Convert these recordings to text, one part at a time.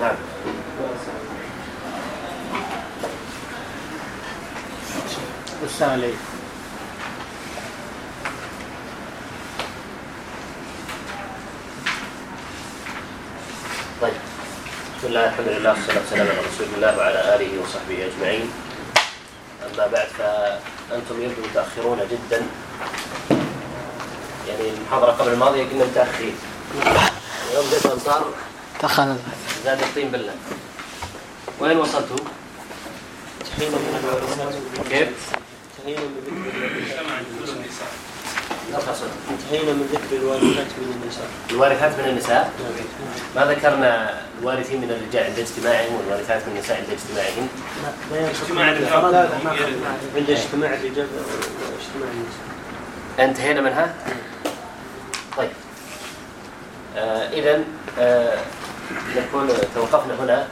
نعم والسالي الحمد لله والصلاة والسلام على رسول الله وعلى آله وصحبه أجمعين. أما بعد فأنتم يبدو متأخرون جدا. يعني المحاضرة قبل الماضية كنا متأخرين. اليوم جدا أمطار تأخر زاد الطين بالله. وين وصلتوا؟ كيف؟ انتهينا من ذكر الوارثات من النساء؟ الوارثات من النساء ما ذكرنا الوارثين من الرجال عند اجتماعهم والوارثات من النساء عند اجتماعهم اجتماع عند اجتماع الرجال واجتماع النساء. انتهينا منها إيه. طيب. آه، اذا آه، نكون توقفنا هنا.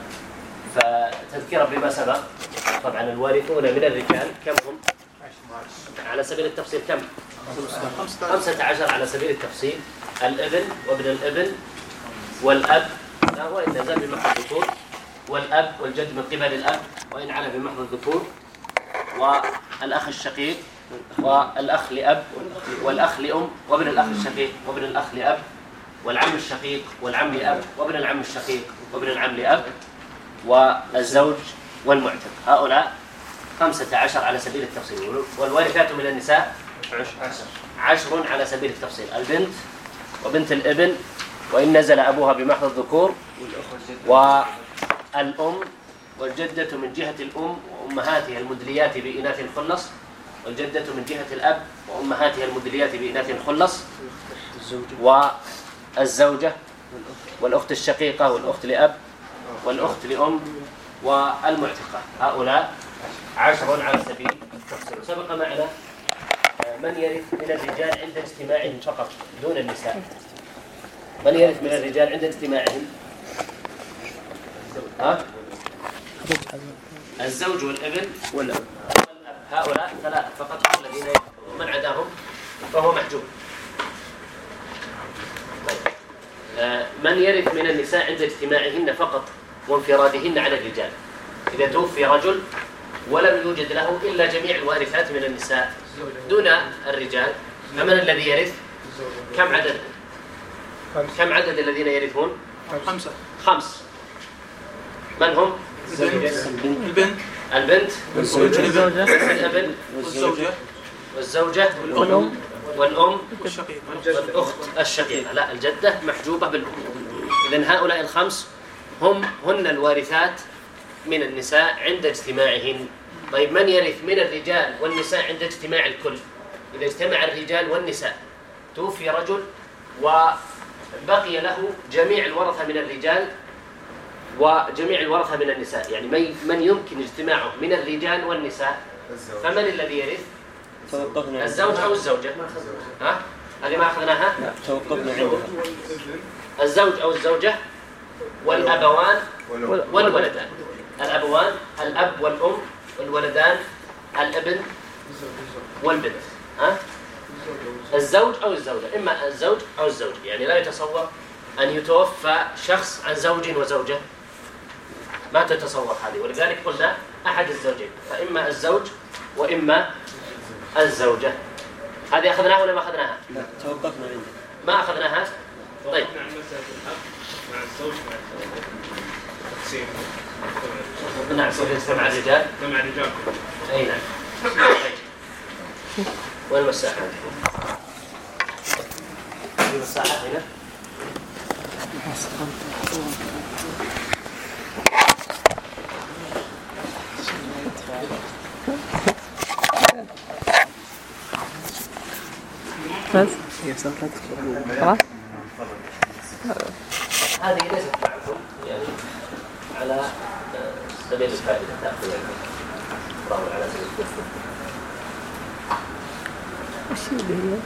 فتذكرا بما سبق طبعا الوارثون من الرجال كم هم؟ على سبيل التفصيل كم؟ 15 على سبيل التفصيل. الابن وابن الابن والأب. لا هو ان زال بمحض الذكور والأب والجد من قبل الأب وإن على بمحض الذكور والأخ الشقيق والأخ لأب والأخ لأم وابن الأخ الشقيق وابن الأخ لأب والعم الشقيق والعم لأب وابن العم الشقيق وابن العم لأب والزوج والمعتق. هؤلاء خمسة عشر على سبيل التفصيل. والوارثات من النساء عشر على سبيل التفصيل. البنت وبنت الابن وإن نزل أبوها بمحض الذكور والأم والجدة من جهة الأم وأمهاتها المدليات بإناث الخلص والجدة من جهة الأب وأمهاتها المدليات بإناث الخلص والزوجة والأخت الشقيقة والأخت لأب والأخت لأم والمعتقة. هؤلاء عشر على سبيل التفصيل سبق معنا من يرث من الرجال عند اجتماعهم فقط دون النساء. من يرث من الرجال عند اجتماعهم؟ ها؟ الزوج والابن والأب هؤلاء ثلاثة فقط هم الذين يرثون. من عداهم؟ فهو محجوب. طيب. من يرث من النساء عند اجتماعهن فقط وانفرادهن على الرجال؟ إذا توفي رجل ولم يوجد له إلا جميع الوارثات من النساء دون الرجال. فمن الذي يرث؟ كم عدد؟ كم عدد الذين يرثون؟ خمسة. خمس. من هم؟ البنت. البنت. والابن والزوجة. والزوجة. والأم. والأم. والأخت الشقيقة. لا الجدة محجوبة بالأم. إذن هؤلاء الخمس هم هن الوارثات من النساء عند اجتماعهن. طيب من يرث من الرجال والنساء عند اجتماع الكل؟ إذا اجتمع الرجال والنساء توفي رجل وبقي له جميع الورثة من الرجال وجميع الورثة من النساء. يعني من يمكن اجتماعه من الرجال والنساء؟ فمن الذي يرث؟ الزوج أو الزوجة؟ ها؟ هذه ما أخذناها؟ توقفنا الزوج أو الزوجة والأبوان والولدان. الأبوان الأب والأم الولدان الابن والبنت. ها؟ الزوج أو الزوجة. إما الزوج أو الزوجة يعني لا يتصور أن يتوفى شخص عن زوج وزوجة. ما تتصور هذه. ولذلك قلنا أحد الزوجين. فإما الزوج وإما الزوجة. هذه أخذناها ولا ما أخذناها؟ لا توقفنا عندها ما أخذناها؟ طيب. مع الزوج مع الزوجة. نعم سجدت مع الرجال مع الرجال اي نعم وين المساحه؟ المساحه هنا بس خلاص هذه ليست معكم يعني آه، على سبيل الفائدة تأخذ العلم على سبيل الفائدة. أشيل هي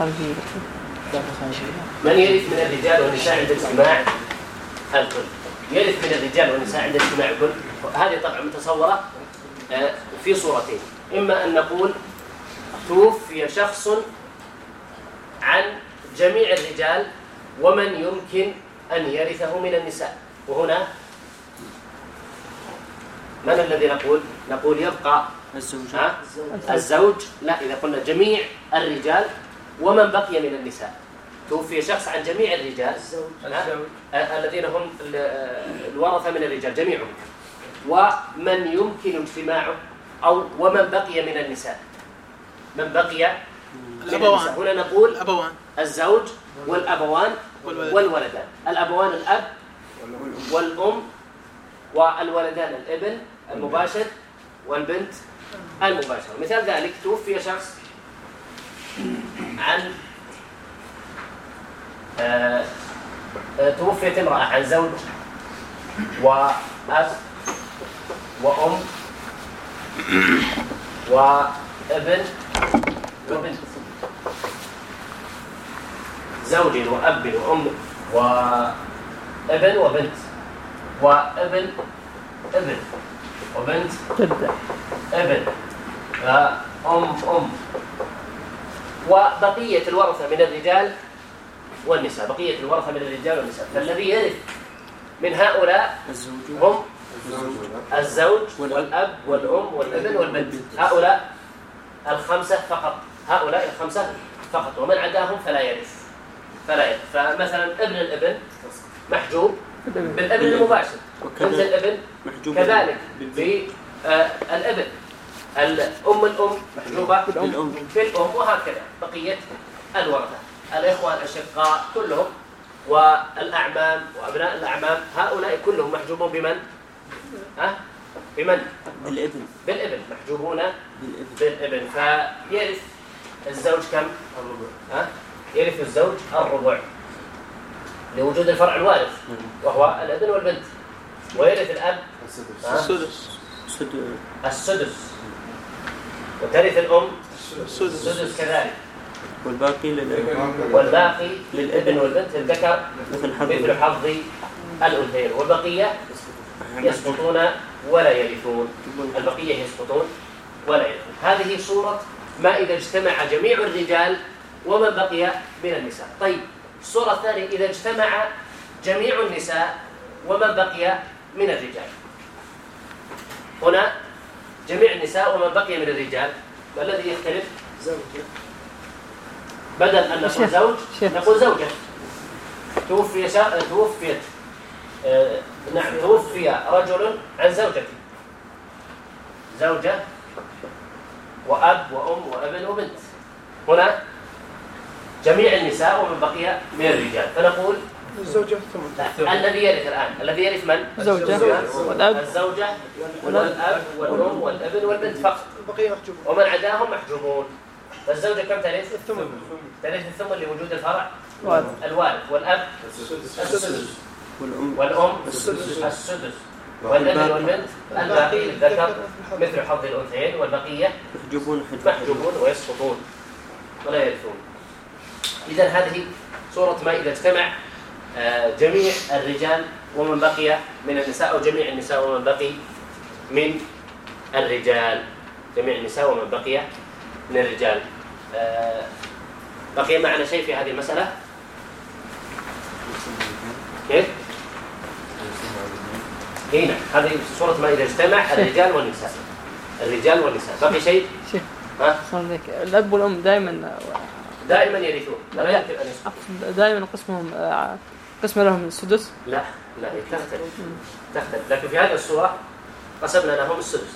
الخنزير من يرث من الرجال والنساء عند الاجتماع؟ الكل يرث من الرجال والنساء عند الاجتماع. الكل هذه طبعا متصورة آه، في صورتين. إما أن نقول توفي شخص عن جميع الرجال ومن يمكن أن يرثه من النساء. وهنا من الذي نقول؟ نقول يبقى الزوج. الزوج. لا إذا قلنا جميع الرجال ومن بقي من النساء. توفي شخص عن جميع الرجال. الذين هم الورثة من الرجال جميعهم. ومن يمكن اجتماعه أو ومن بقي من النساء. من بقي الأبوان. هنا نقول الأبوان. الزوج والأبوان والولدان. الأبوان الأب والأم والولدان. الإبن المباشر والبنت المباشرة. مثال ذلك توفي شخص عن آه، آه، توفيت امرأة عن زوج وأب وأم وابن وبنت زوج وأب وأم وابن وبنت وابن ابن وبنت ابن آه، أم أم. وبقية الورثة من الرجال والنساء بقية الورثة من الرجال والنساء. فالذي يرث من هؤلاء هم الزوج والأب والأم والابن والبنت. هؤلاء الخمسة فقط. هؤلاء الخمسة فقط. ومن عداهم فلا يرث فلا يرث فمثلا ابن الابن محجوب بالابن المباشر. ابن الابن كذلك بالابن. آه، الأم الأم محجوبة. بالأم بالأم وهكذا. بقية الورثة الإخوة الأشقاء كلهم والأعمام وأبناء الأعمام هؤلاء كلهم محجوبون بمن؟ ها؟ بمن؟ بالإبن. بالإبن. محجوبون بالإبن. بالإبن. فيرث الزوج كم؟ الربع. ها؟ يرث الزوج الربع. لوجود الفرع الوارث وهو الإبن والبنت. ويرث الأب. السدس. السدس. السدس. وترث الأم السدس كذلك. والباقي للابن والباقي للابن والبنت الذكر مثل حظ مثل حظ الأنثيين. والبقية يسقطون ولا يرثون. البقية يسقطون ولا يرثون. هذه صورة ما إذا اجتمع جميع الرجال ومن بقي من النساء. طيب الصورة الثانية إذا اجتمع جميع النساء ومن بقي من الرجال. هنا جميع النساء وما بقي من الرجال ما الذي يختلف؟ زوجة. بدل أن نقول زوج نقول زوجة. توفي شا... آه، توفيت آه... نعم توفي رجل عن زوجته زوجة وأب وأم وأبن وبنت. هنا جميع النساء ومن بقي من الرجال. فنقول الزوجة ثم الذي يرث الآن. الذي يرث من؟ الزوجة. والأب. الزوجة. والأب. والأم. والابن. والبنت فقط. البقية محجوبون ومن عداهم محجوبون. فالزوجة كم ترث؟ الثمن. ترث الثمن لوجود الفرع؟ الوالد. والأب؟ السدس. والأم. والأم؟ السدس. والابن والبنت؟ الباقي. للذكر مثل حظ الأنثيين. والبقية؟ محجوبون محجوبون ويسقطون. ولا يرثون. إذا هذه صورة ما إذا اجتمع آه، جميع الرجال ومن بقي من النساء أو جميع النساء ومن بقي من الرجال. جميع النساء ومن بقي من الرجال. آه، بقي معنا شيء في هذه المسألة؟ كيف؟ هنا هذه صورة ما إذا اجتمع الرجال والنساء. الرجال والنساء. بقي شيء؟ شيء. الأب والأم دائما آه، دائما يرثون. لا يمكن أن دائما قسمهم قسم لهم السدس؟ لا لا هي تختلف. تختلف. لكن في هذه الصورة قسمنا لهم السدس.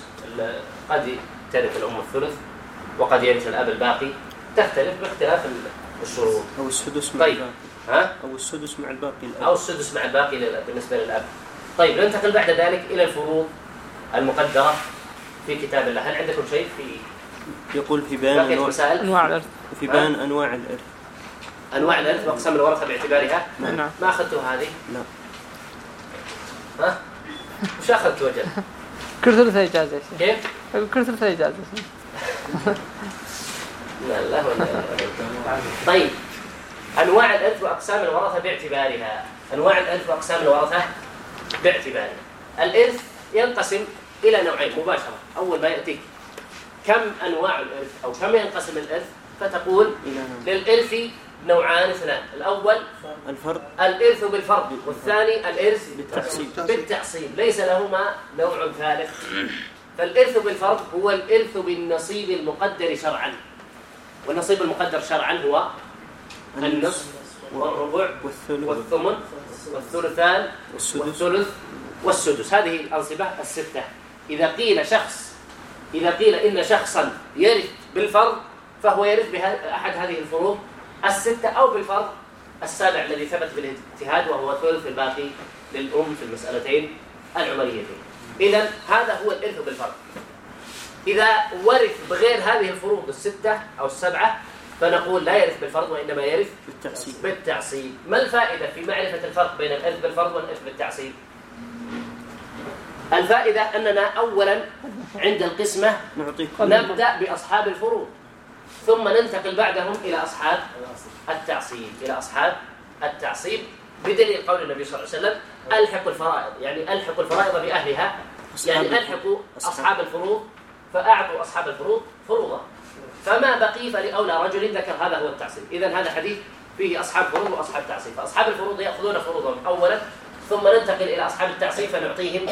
قد ترث الأم الثلث وقد يرث الأب الباقي. تختلف باختلاف الشروط. أو السدس مع طيب. الباقي. ها؟ أو السدس مع الباقي للأب أو السدس مع الباقي للأب بالنسبة للأب. طيب ننتقل بعد ذلك إلى الفروض المقدرة في كتاب الله. هل عندكم شيء في يقول في بيان أنواع, الإرث في بيان أنواع الإرث أنواع الارث وأقسام الورثه باعتبارها؟ نعم. ما أخذتوا هذه؟ نعم. ها؟ وش اخذت وجل؟ كل ثلث إجازة. كيف؟ كل ثلث إجازة. لا لا طيب. أنواع الارث وأقسام الورثة باعتبارها. أنواع الارث وأقسام الورثة باعتبارها. الارث ينقسم إلى نوعين مباشرة. أول ما يأتيك كم أنواع الارث أو كم ينقسم الارث فتقول للارث نوعان اثنان الأول الفرد. الإرث بالفرد والثاني الإرث بالتحصيل. بالتحصيل. ليس لهما نوع ثالث. فالإرث بالفرد هو الإرث بالنصيب المقدر شرعا. والنصيب المقدر شرعا هو النصف والربع والثمن والثلثان والثلث والسدس. هذه الأنصبة الستة. إذا قيل شخص إذا قيل إن شخصا يرث بالفرض فهو يرث بأحد هذه الفروض الستة أو بالفرض السابع الذي ثبت بالاجتهاد وهو ثلث الباقي للأم في المسألتين العمريتين. إذا هذا هو الإرث بالفرض. إذا ورث بغير هذه الفروض الستة أو السبعة فنقول لا يرث بالفرض وإنما يرث بالتعصيب. بالتعصيب. ما الفائدة في معرفة الفرق بين الإرث بالفرض والإرث بالتعصيب؟ الفائدة أننا أولا عند القسمة نبدأ بأصحاب الفروض. ثم ننتقل بعدهم إلى أصحاب التعصيب. إلى أصحاب التعصيب بدليل قول النبي صلى الله عليه وسلم ألحقوا الفرائض. يعني ألحقوا الفرائض بأهلها. يعني ألحقوا أصحاب الفروض فأعطوا أصحاب الفروض فروضا. فما بقي فلأولى رجل ذكر هذا هو التعصيب. إذا هذا حديث فيه أصحاب فروض وأصحاب تعصيب فأصحاب الفروض يأخذون فروضهم أولا ثم ننتقل إلى أصحاب التعصيب فنعطيهم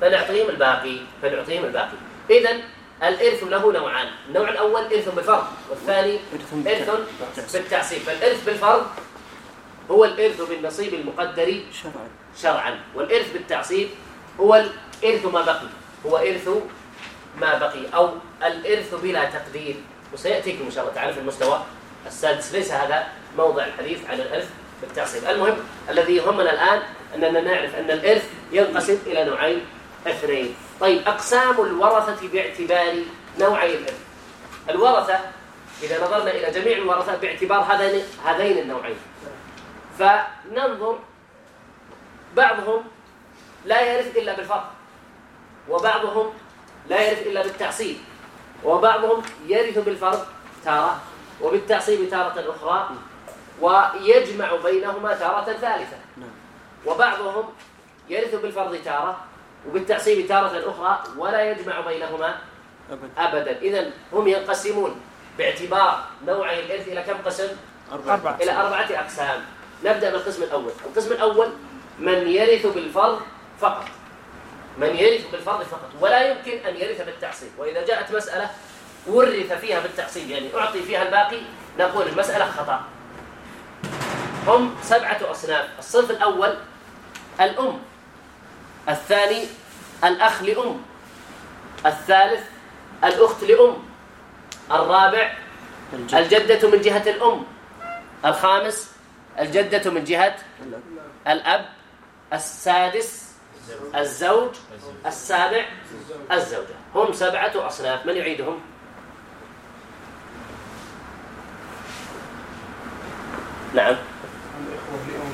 فنعطيهم الباقي. فنعطيهم الباقي. إذا الإرث له نوعان. النوع الأول إرث بالفرض والثاني إرث بالتعصيب. فالإرث بالفرض هو الإرث بالنصيب المقدر شرعا. شرعا. والإرث بالتعصيب هو الإرث ما بقي. هو إرث ما بقي أو الإرث بلا تقدير. وسياتيكم إن شاء الله تعالى في المستوى السادس. ليس هذا موضع الحديث عن الإرث بالتعصيب. المهم الذي يهمنا الآن أننا نعرف أن الإرث ينقسم إلى نوعين إثنين. طيب أقسام الورثة باعتبار نوعي العلم الورثة إذا نظرنا إلى جميع الورثة باعتبار هذين هذين النوعين. فننظر بعضهم لا يرث إلا بالفرق وبعضهم لا يرث إلا بالتعصيب وبعضهم يرث بالفرض تارة وبالتعصيب تارة أخرى ويجمع بينهما تارة ثالثة. نعم. وبعضهم يرث بالفرض تارة وبالتعصيب تارة أخرى ولا يجمع بينهما أبدا. إذا هم ينقسمون باعتبار نوعي الإرث إلى كم قسم؟ أربعة. إلى أربعة أقسام. نبدأ بالقسم الأول. القسم الأول من يرث بالفرض فقط. من يرث بالفرض فقط. ولا يمكن أن يرث بالتعصيب وإذا جاءت مسألة ورث فيها بالتعصيب يعني أعطي فيها الباقي نقول المسألة خطأ. هم سبعة أصناف. الصنف الأول الأم. الثاني الأخ لأم الثالث الأخت لأم الرابع الجدة. من جهة الأم الخامس الجدة من جهة الأب السادس الزوج السابع الزوجة. هم سبعة أصناف من يعيدهم؟ نعم. الإخوة لأم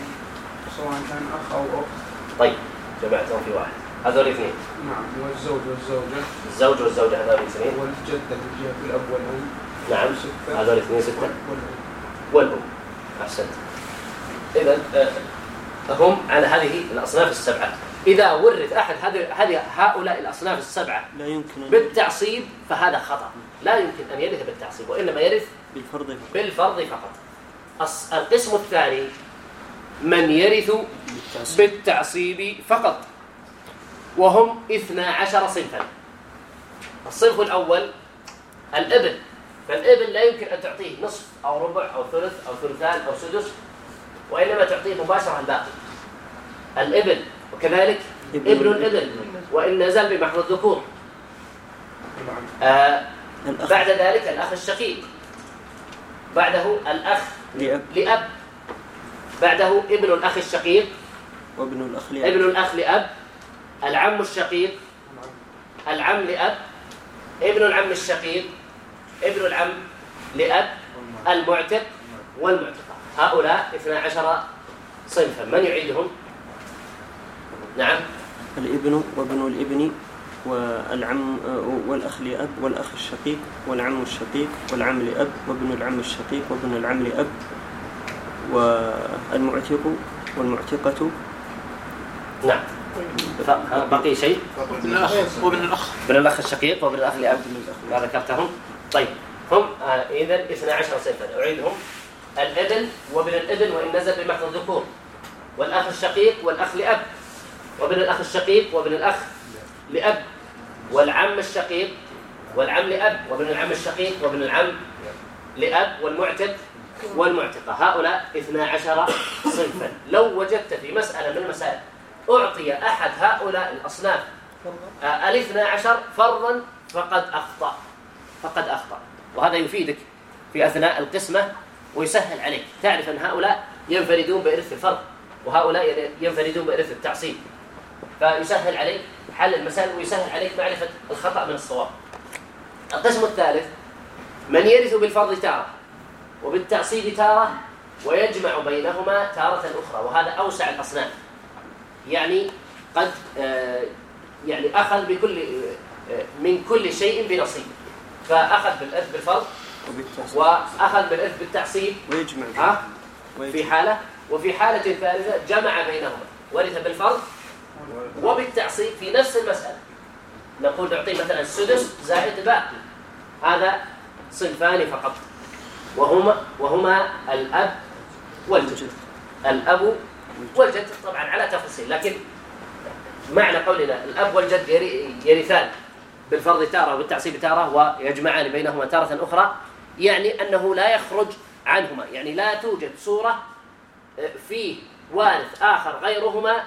سواء كان أخ أو أخت. طيب. جمعتهم في واحد هذول اثنين نعم والزوج والزوجة الزوج والزوجة هذول اثنين والجدة من الأب والأم نعم هذول اثنين ستة والأم أحسنت إذا هم على هذه الأصناف السبعة إذا ورث أحد هذه هؤلاء الأصناف السبعة لا يمكن بالتعصيب فهذا خطأ. لا يمكن أن يرث بالتعصيب وإنما يرث بالفرض فقط. بالفرض فقط. القسم الثاني من يرث بالتعصيب فقط. وهم اثنا عشر صنفا. الصنف الأول الابن فالابن لا يمكن أن تعطيه نصف أو ربع أو ثلث أو ثلثان أو سدس وإنما تعطيه مباشرة الباقي. الابن وكذلك ابن الابن وإن نزل بمحض الذكور. آه، بعد ذلك الأخ الشقيق. بعده الأخ لأب. بعده ابن الأخ الشقيق. وابن الأخ لأب. ابن الأخ لأب. العم الشقيق. العم لأب. ابن العم الشقيق. ابن العم لأب. المعتق والمعتقة. هؤلاء 12 صنفا. من يعيدهم؟ نعم. الابن وابن الابن والعم والأخ لأب والأخ الشقيق والعم الشقيق والعم لأب وابن العم الشقيق وابن العم لأب. والمعتق والمعتقة. نعم. نعم. بقي شيء؟ وابن الأخ. وابن الأخ. ابن الأخ الشقيق وابن الأخ لاب ما ذكرتهم طيب هم آه، إذا 12 صفة. أعيدهم. الابن وابن الابن وإن نزل بمحض الذكور. والأخ الشقيق والأخ لأب. وابن الأخ الشقيق وابن الأخ لأب. والعم الشقيق والعم لأب. وابن العم الشقيق وابن العم لأب. والمعتق والمعتقة. هؤلاء 12 صنفا. لو وجدت في مسألة من المسائل أعطي أحد هؤلاء الأصناف آه، الاثنى عشر فرضا فقد أخطأ. فقد أخطأ. وهذا يفيدك في أثناء القسمة ويسهل عليك. تعرف أن هؤلاء ينفردون بإرث الفرض وهؤلاء ينفردون بإرث التعصيب. فيسهل عليك حل المسائل ويسهل عليك معرفة الخطأ من الصواب. القسم الثالث من يرث بالفرض تعرف وبالتعصيب تارة ويجمع بينهما تارة أخرى وهذا أوسع الأصناف. يعني قد آه، يعني أخذ بكل آه، آه، من كل شيء بنصيب. فأخذ بالإذ بالفرض وأخذ بالإذ بالتعصيب ويجمع. ها؟ في حالة وفي حالة ثالثة جمع بينهما. ورث بالفرض وبالتعصيب في نفس المسألة. نقول نعطيه مثلا السدس زائد باقي هذا صنفان فقط. وهما وهما الأب والجد. الأب والجد طبعا على تفصيل لكن معنى قولنا الأب والجد يرثان بالفرض تارة وبالتعصيب تارة ويجمعان بينهما تارة أخرى يعني أنه لا يخرج عنهما يعني لا توجد صورة آه، فيه وارث آخر غيرهما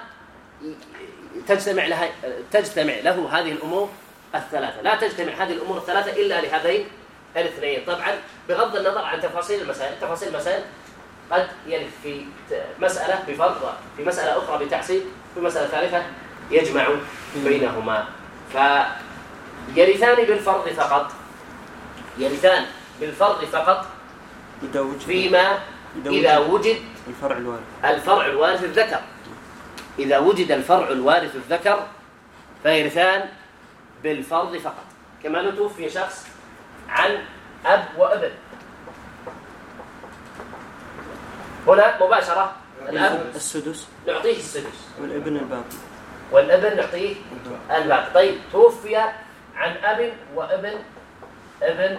تجتمع لها تجتمع له هذه الأمور الثلاثة. لا تجتمع هذه الأمور الثلاثة إلا لهذين الاثنين طبعا بغض النظر عن تفاصيل المسائل تفاصيل المسائل قد يعني ينفي مسألة بفرق في مسألة أخرى بتحصيل في مسألة ثالثة يجمع بينهما. فيرثان بالفرض فقط. يرثان بالفرض فقط فيما إذا وجد الفرع الوارث. الفرع الوارث الذكر. إذا وجد الفرع الوارث الذكر فيرثان بالفرض فقط. كما لو توفي شخص عن أب وأبن. هنا مباشرة. الأب. السدس. نعطيه السدس. والابن الباقي. والابن نعطيه الباقي. طيب توفي عن أب وأبن. ابن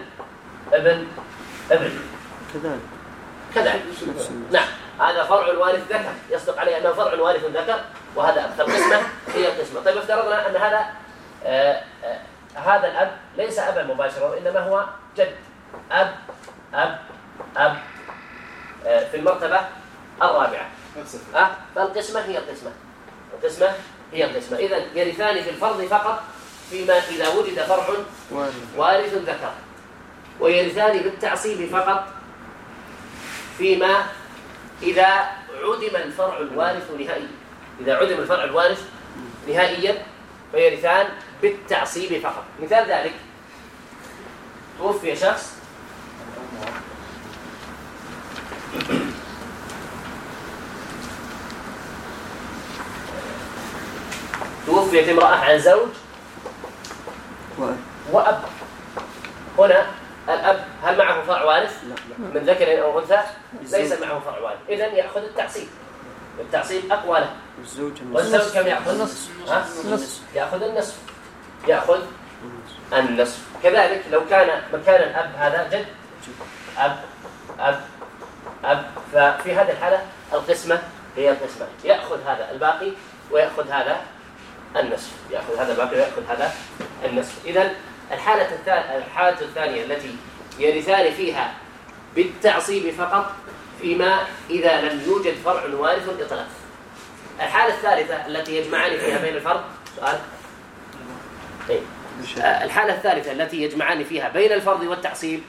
ابن ابن. كذلك. كذلك. نعم. هذا فرع الوارث ذكر. يصدق عليه أنه فرع الوارث ذكر وهذا أكثر قسمة. هي القسمة. طيب افترضنا أن هذا آآ آآ هذا الأب ليس أبا مباشرة وإنما هو جد. أب أب أب آه، في المرتبة الرابعة. أه؟ فالقسمة هي القسمة. القسمة هي القسمة. إذا يرثان في الفرض فقط فيما إذا وجد فرع وارث ذكر. ويرثان بالتعصيب فقط فيما إذا عدم الفرع الوارث نهائيا. إذا عدم الفرع الوارث نهائيا فيرثان بالتعصيب فقط. مثال ذلك. توفي شخص. توفيت امرأة عن زوج. وأب. هنا الأب هل معه فرع وارث؟ من ذكر أو أنثى؟ ليس معه فرع وارث. إذا يأخذ التعصيب. التعصيب أقوى له. والزوج كم يأخذ؟ النصف. يأخذ النصف. يأخذ النصف. كذلك لو كان مكان الأب هذا جد أب أب أب. ففي هذه الحالة القسمة هي القسمة. يأخذ هذا الباقي ويأخذ هذا النصف. يأخذ هذا الباقي ويأخذ هذا النصف. إذا الحالة الثانية الحالة الثانية التي يرثان فيها بالتعصيب فقط فيما إذا لم يوجد فرع وارث إطلاقا الحالة الثالثة التي يجمعان فيها بين الفرق سؤال. طيب. آه، الحالة الثالثة التي يجمعان فيها بين الفرض والتعصيب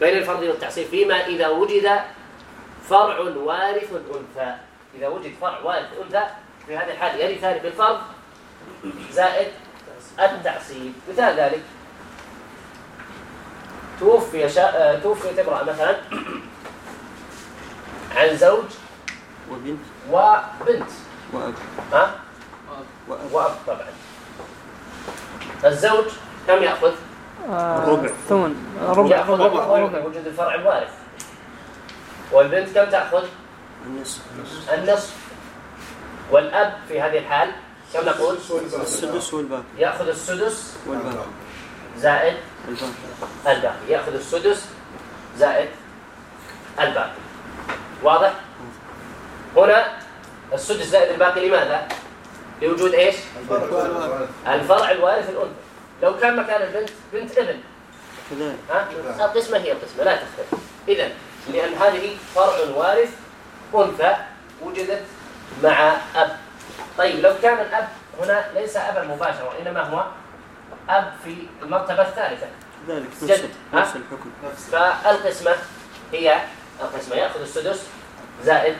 بين الفرض والتعصيب فيما إذا وجد فرع وارث أنثى إذا وجد فرع وارث أنثى في هذه الحالة يرثان بالفرض زائد التعصيب. مثال ذلك توفي شا... آه، توفيت امرأة مثلا عن زوج وبنت. وبنت. وأب. أه؟ وأب. وأب طبعا. الزوج كم يأخذ؟ ربع. ثمن. ربع. ربع. وجود الفرع الوارث. والبنت كم تأخذ؟ النصف. النصف. والأب في هذه الحال كم نقول؟ السدس والباقي. يأخذ السدس. والباقي. زائد الباقي. يأخذ السدس. زائد الباقي. واضح؟ هنا السدس زائد الباقي لماذا؟ لوجود إيش؟ الفرع. الوارث الأنثى. لو كان مكان البنت بنت ابن. ها؟ القسمة هي القسمة لا تختلف. اذا لأن هذه فرع وارث أنثى وجدت مع أب. طيب لو كان الأب هنا ليس أبا مباشرة وانما هو أب في المرتبة الثالثة. ذلك جد. نفس الحكم. فالقسمة هي القسمة يأخذ السدس زائد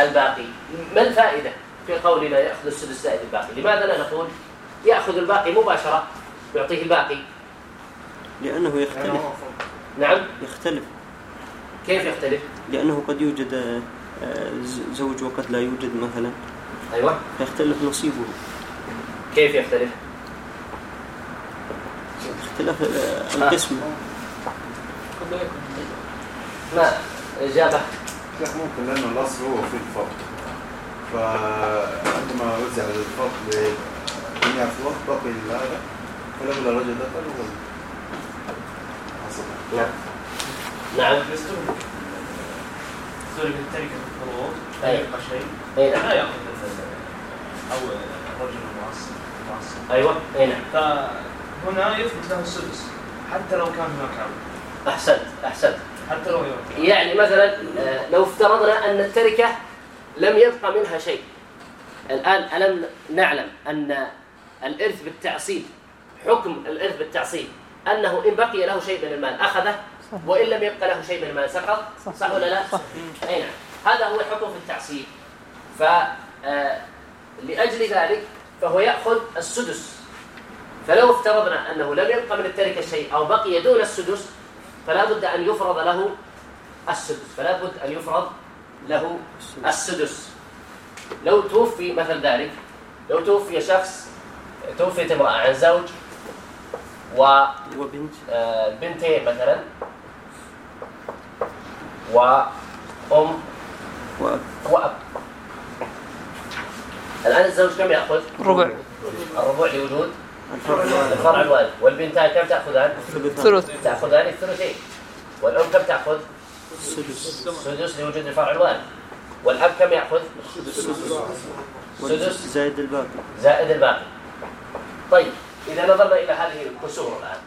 الباقي. ما الفائدة؟ في قولنا يأخذ السدس زائد الباقي. لماذا لا نقول يأخذ الباقي مباشرة يعطيه الباقي؟ لأنه يختلف. نعم. يختلف. كيف يختلف؟ لأنه قد يوجد آه، زوج وقد لا يوجد مثلا. أيوة. يختلف نصيبه. كيف يختلف؟ اختلاف آه، القسم. ما إجابة؟ ممكن لأن الأصل هو في الفرق. فعندما وزع الفضل جميع الفضل بقي هذا فلولا الرجل دخل هو نعم نعم في من تركة الفروض لا يبقى شيء لا يأخذ أو الرجل المعصب أيوة أي نعم فهنا يثبت له السدس حتى لو كان هناك عمل أحسنت أحسنت حتى لو يعني مثلا لو افترضنا أن التركة لم يبقى منها شيء. الآن ألم نعلم أن الإرث بالتعصيب حكم الإرث بالتعصيب أنه إن بقي له شيء من المال أخذه وإن لم يبقى له شيء من المال سقط صح. ولا لا؟ أي نعم. هذا هو الحكم في التعصيب. ف آه، لأجل ذلك فهو يأخذ السدس. فلو افترضنا أنه لم يبقى من التركة شيء أو بقي دون السدس فلا بد أن يفرض له السدس. فلا بد أن يفرض له السدس. لو توفي مثل ذلك لو توفي شخص توفيت امرأة عن زوج وبنت. آه، البنتين مثلا وأم وأب. وأب. الآن الزوج كم يأخذ؟ ربع. الربع لوجود. الفرع الوالد. والبنتان كم تأخذان؟ ثلث. تأخذان الثلثين. والأم كم تأخذ؟ السدس. لوجود الفرع الوارد والاب كم يأخذ؟ السدس. زائد الباقي. زائد الباقي. طيب إذا نظرنا إلى هذه الكسور الآن.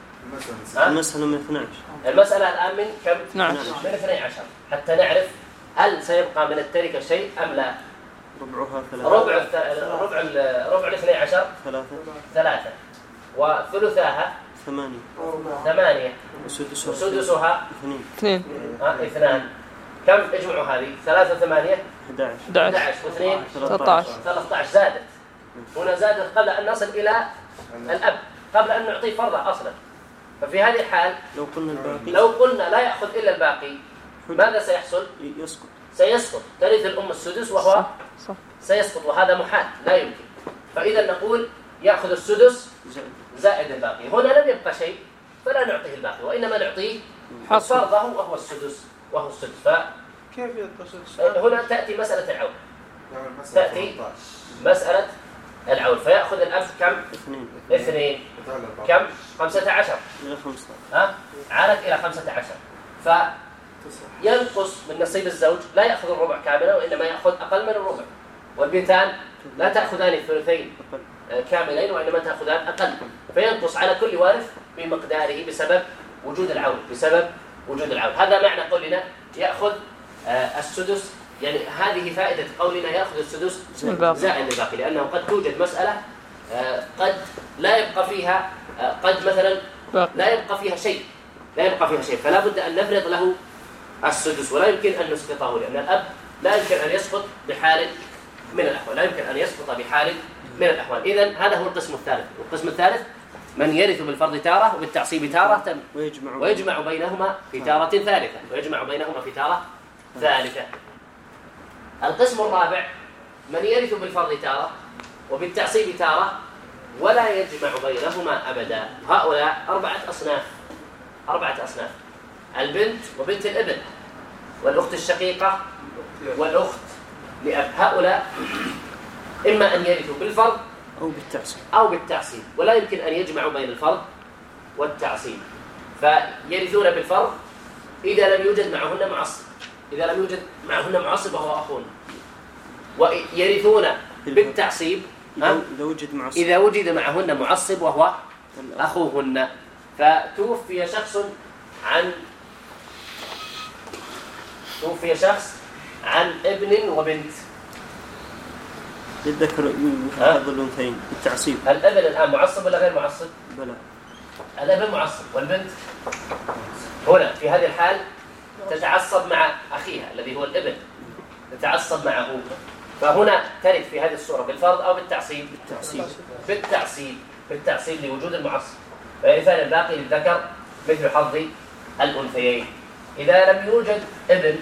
المسألة. من 12 المسألة الآن من كم؟ 12 من 12 حتى نعرف هل سيبقى من التركة شيء أم لا؟ ربعها ثلاثة. ربع الثل... ربع ال... ربع ال 12 ثلاثة. ثلاثة. وثلثاها ثمانية. ثمانية. وسدسها. وسدسها اثنين. اثنين. آه اثنان. كم اجمعوا هذه؟ ثلاثة ثمانية 11 11 واثنين. 13 13 زادت. هنا زادت قبل أن نصل إلى الأب قبل أن نعطيه فرضة أصلا. ففي هذه الحال لو قلنا الباقي. لو قلنا لا يأخذ إلا الباقي ماذا سيحصل؟ يسقط. سيسقط. ترث الأم السدس وهو صح. صح. سيسقط وهذا محال لا يمكن. فإذا نقول يأخذ السدس زائد الباقي. هنا لم يبقى شيء فلا نعطيه الباقي وإنما نعطيه فرضه وهو السدس وهو السدس. ف... كيف آه، هنا تأتي مسألة العون. تأتي مسألة العول فيأخذ الأب كم؟ اثنين. اثنين. كم؟ خمسة عشر. إلى خمسة. ها؟ إلى خمسة عشر. فينقص من نصيب الزوج لا يأخذ الربع كاملا وإنما يأخذ أقل من الربع. والبنتان لا تأخذان الثلثين. كاملين وإنما تأخذان أقل. فينقص على كل وارث بمقداره بسبب وجود العون بسبب وجود العون. هذا معنى قولنا يأخذ آه، السدس. يعني هذه فائدة قولنا يأخذ السدس زائد الباقي لأنه قد توجد مسألة آه، قد لا يبقى فيها آه، قد مثلا لا يبقى فيها شيء. لا يبقى فيها شيء. فلا بد أن نفرض له السدس ولا يمكن أن نسقطه لأن الأب لا يمكن أن يسقط بحال من الأحوال. لا يمكن أن يسقط بحال من الأحوال. إذا هذا هو القسم الثالث. والقسم الثالث من يرث بالفرض تارة وبالتعصيب تارة ويجمع, ويجمع بينهما في تارة ثالثة. ويجمع بينهما في تارة ثالثة. القسم الرابع من يرث بالفرض تارة وبالتعصيب تارة ولا يجمع بينهما أبدا. هؤلاء أربعة أصناف. أربعة أصناف. البنت وبنت الإبن والأخت الشقيقة والأخت لأب. هؤلاء إما أن يرثوا بالفرض أو بالتعصيب. أو بالتعصيب ولا يمكن أن يجمعوا بين الفرض والتعصيب. فيرثون بالفرض إذا لم يوجد معهن معصب. إذا لم يوجد معهن معصب وهو أخون. ويرثون بالتعصيب إذا وجد معصب. إذا وجد معهن معصب وهو أخوهن. فتوفي شخص عن توفي شخص عن ابن وبنت. للذكر حظ الانثيين بالتعصيب هل الآن معصب ولا غير معصب؟ بلى. الابن معصب والبنت؟ هنا في هذه الحال تتعصب مع أخيها الذي هو الابن. تتعصب معه فهنا ترد في هذه الصورة بالفرض أو بالتعصيب. بالتعصيب. بالتعصيب. بالتعصيب لوجود المعصب. فيرثان الباقي للذكر مثل حظ الأنثيين. إذا لم يوجد ابن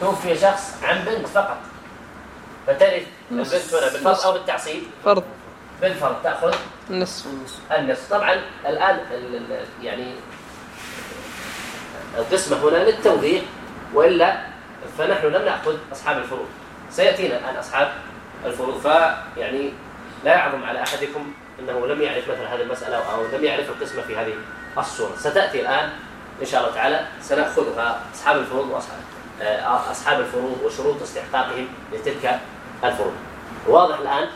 توفي شخص عن بنت فقط. فترث البنت هنا بالفرض أو بالتعصيب. فرض. بالفرض تأخذ. النصف. النصف. طبعا الآن يعني القسمة هنا للتوضيح وإلا فنحن لم نأخذ أصحاب الفروض. سيأتينا الآن أصحاب الفروض. فيعني لا يعظم على أحدكم أنه لم يعرف مثلا هذه المسألة أو لم يعرف القسمة في هذه الصورة. ستأتي الآن إن شاء الله تعالى سنأخذها أصحاب الفروض واصحاب آه، أصحاب الفروض وشروط استحقاقهم لتلك الفروض واضح الآن؟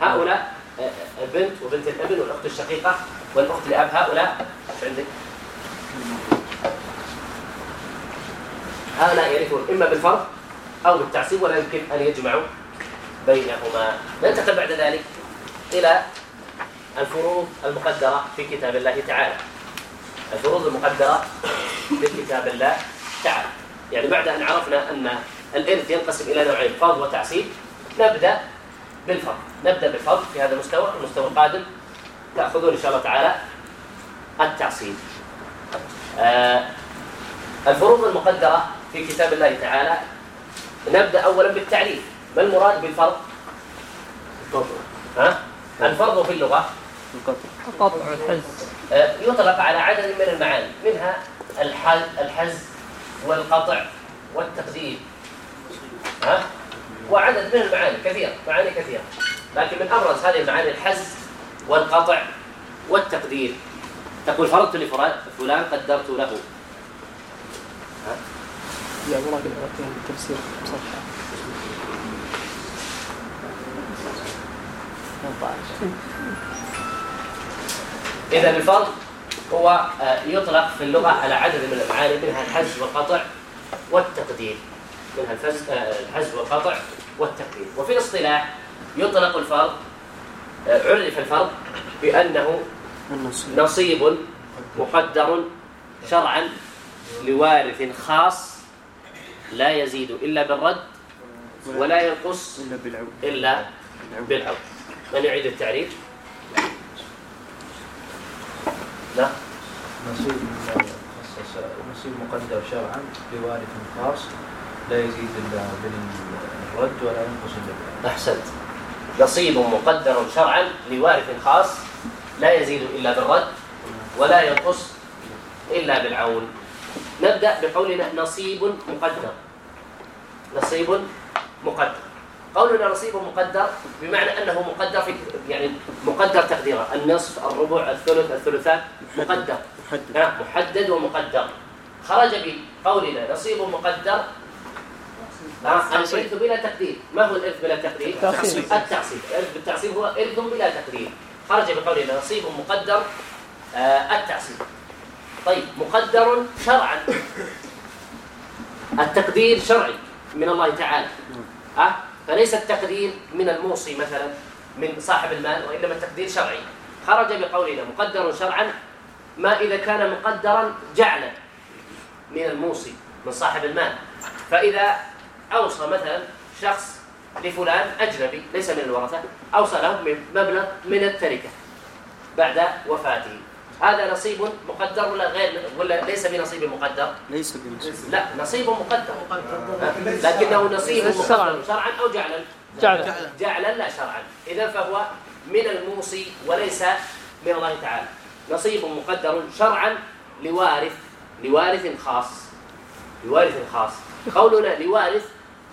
هؤلاء آه، آه، البنت وبنت الابن والأخت الشقيقة والأخت الأب هؤلاء إيش عندك؟ هؤلاء يرثون إما بالفرض أو بالتعصيب ولا يمكن أن يجمعوا بينهما. ننتقل بعد ذلك إلى الفروض المقدرة في كتاب الله تعالى. الفروض المقدرة في كتاب الله تعالى. يعني بعد أن عرفنا أن الإرث ينقسم إلى نوعين فرض وتعصيب. نبدأ بالفرض نبدأ بالفرض في هذا المستوى المستوى القادم. تأخذون إن شاء الله تعالى التعصيب. آه، الفروض المقدرة في كتاب الله تعالى. نبدأ أولا بالتعريف. ما المراد بالفرض؟ القطع. ها؟ الفرض في اللغة. القطع. آه، يطلق على عدد من المعاني منها الحز والقطع والتقديم. ها؟ وعدد من المعاني كثيرة معاني كثيرة لكن من أبرز هذه المعاني الحز والقطع والتقدير. تقول فرضت لفلان قدرت له. ها؟ يا وراك التفسير بصفحة إذا الفرض هو آه، يطلق في اللغة على عدد من المعاني منها الحز والقطع والتقدير. منها آه، الحز والقطع والتقييد وفي الاصطلاح يطلق الفرض آه، عرف الفرض بأنه نصيب مقدر شرعا لوارث خاص لا يزيد إلا بالرد ولا ينقص إلا بالعود. من يعيد التعريف؟ لا. نصيب مقدر شرعا لوارث خاص لا يزيد إلا بالرد ولا ينقص إلا أحسنت. نصيب مقدر شرعا لوارث خاص لا يزيد إلا بالرد ولا ينقص إلا بالعون. نبدأ بقولنا نصيب مقدر. نصيب مقدر. قولنا نصيب مقدر بمعنى أنه مقدر في يعني مقدر تقديره النصف الربع الثلث الثلثات مقدر. محدد, محدد ومقدر. خرج بقولنا نصيب مقدر الارث بلا تقدير. ما هو الارث بلا تقدير؟ التعصيب. الارث بالتعصيب هو ارث بلا تقدير. خرج بقولنا نصيب مقدر آه، التعصيب. طيب مقدر شرعا. التقدير شرعي من الله تعالى. أه؟ فليس التقدير من الموصي مثلا من صاحب المال وإنما التقدير شرعي. خرج بقولنا مقدر شرعا. ما إذا كان مقدرا جعلا من الموصي من صاحب المال. فإذا أوصى مثلا شخص لفلان أجنبي ليس من الورثة أوصى له مبلغ من التركة بعد وفاته. هذا نصيب مقدر ولا غير؟ ولا ليس بنصيب مقدر؟ ليس بنصيب. لا نصيب مقدر. لكنه نصيب مقدر شرعا أو جعلا؟ جعلا. جعلا لا شرعا. اذا فهو من الموصي وليس من الله تعالى. نصيب مقدر شرعا لوارث لوارث خاص. لوارث خاص. قولنا لوارث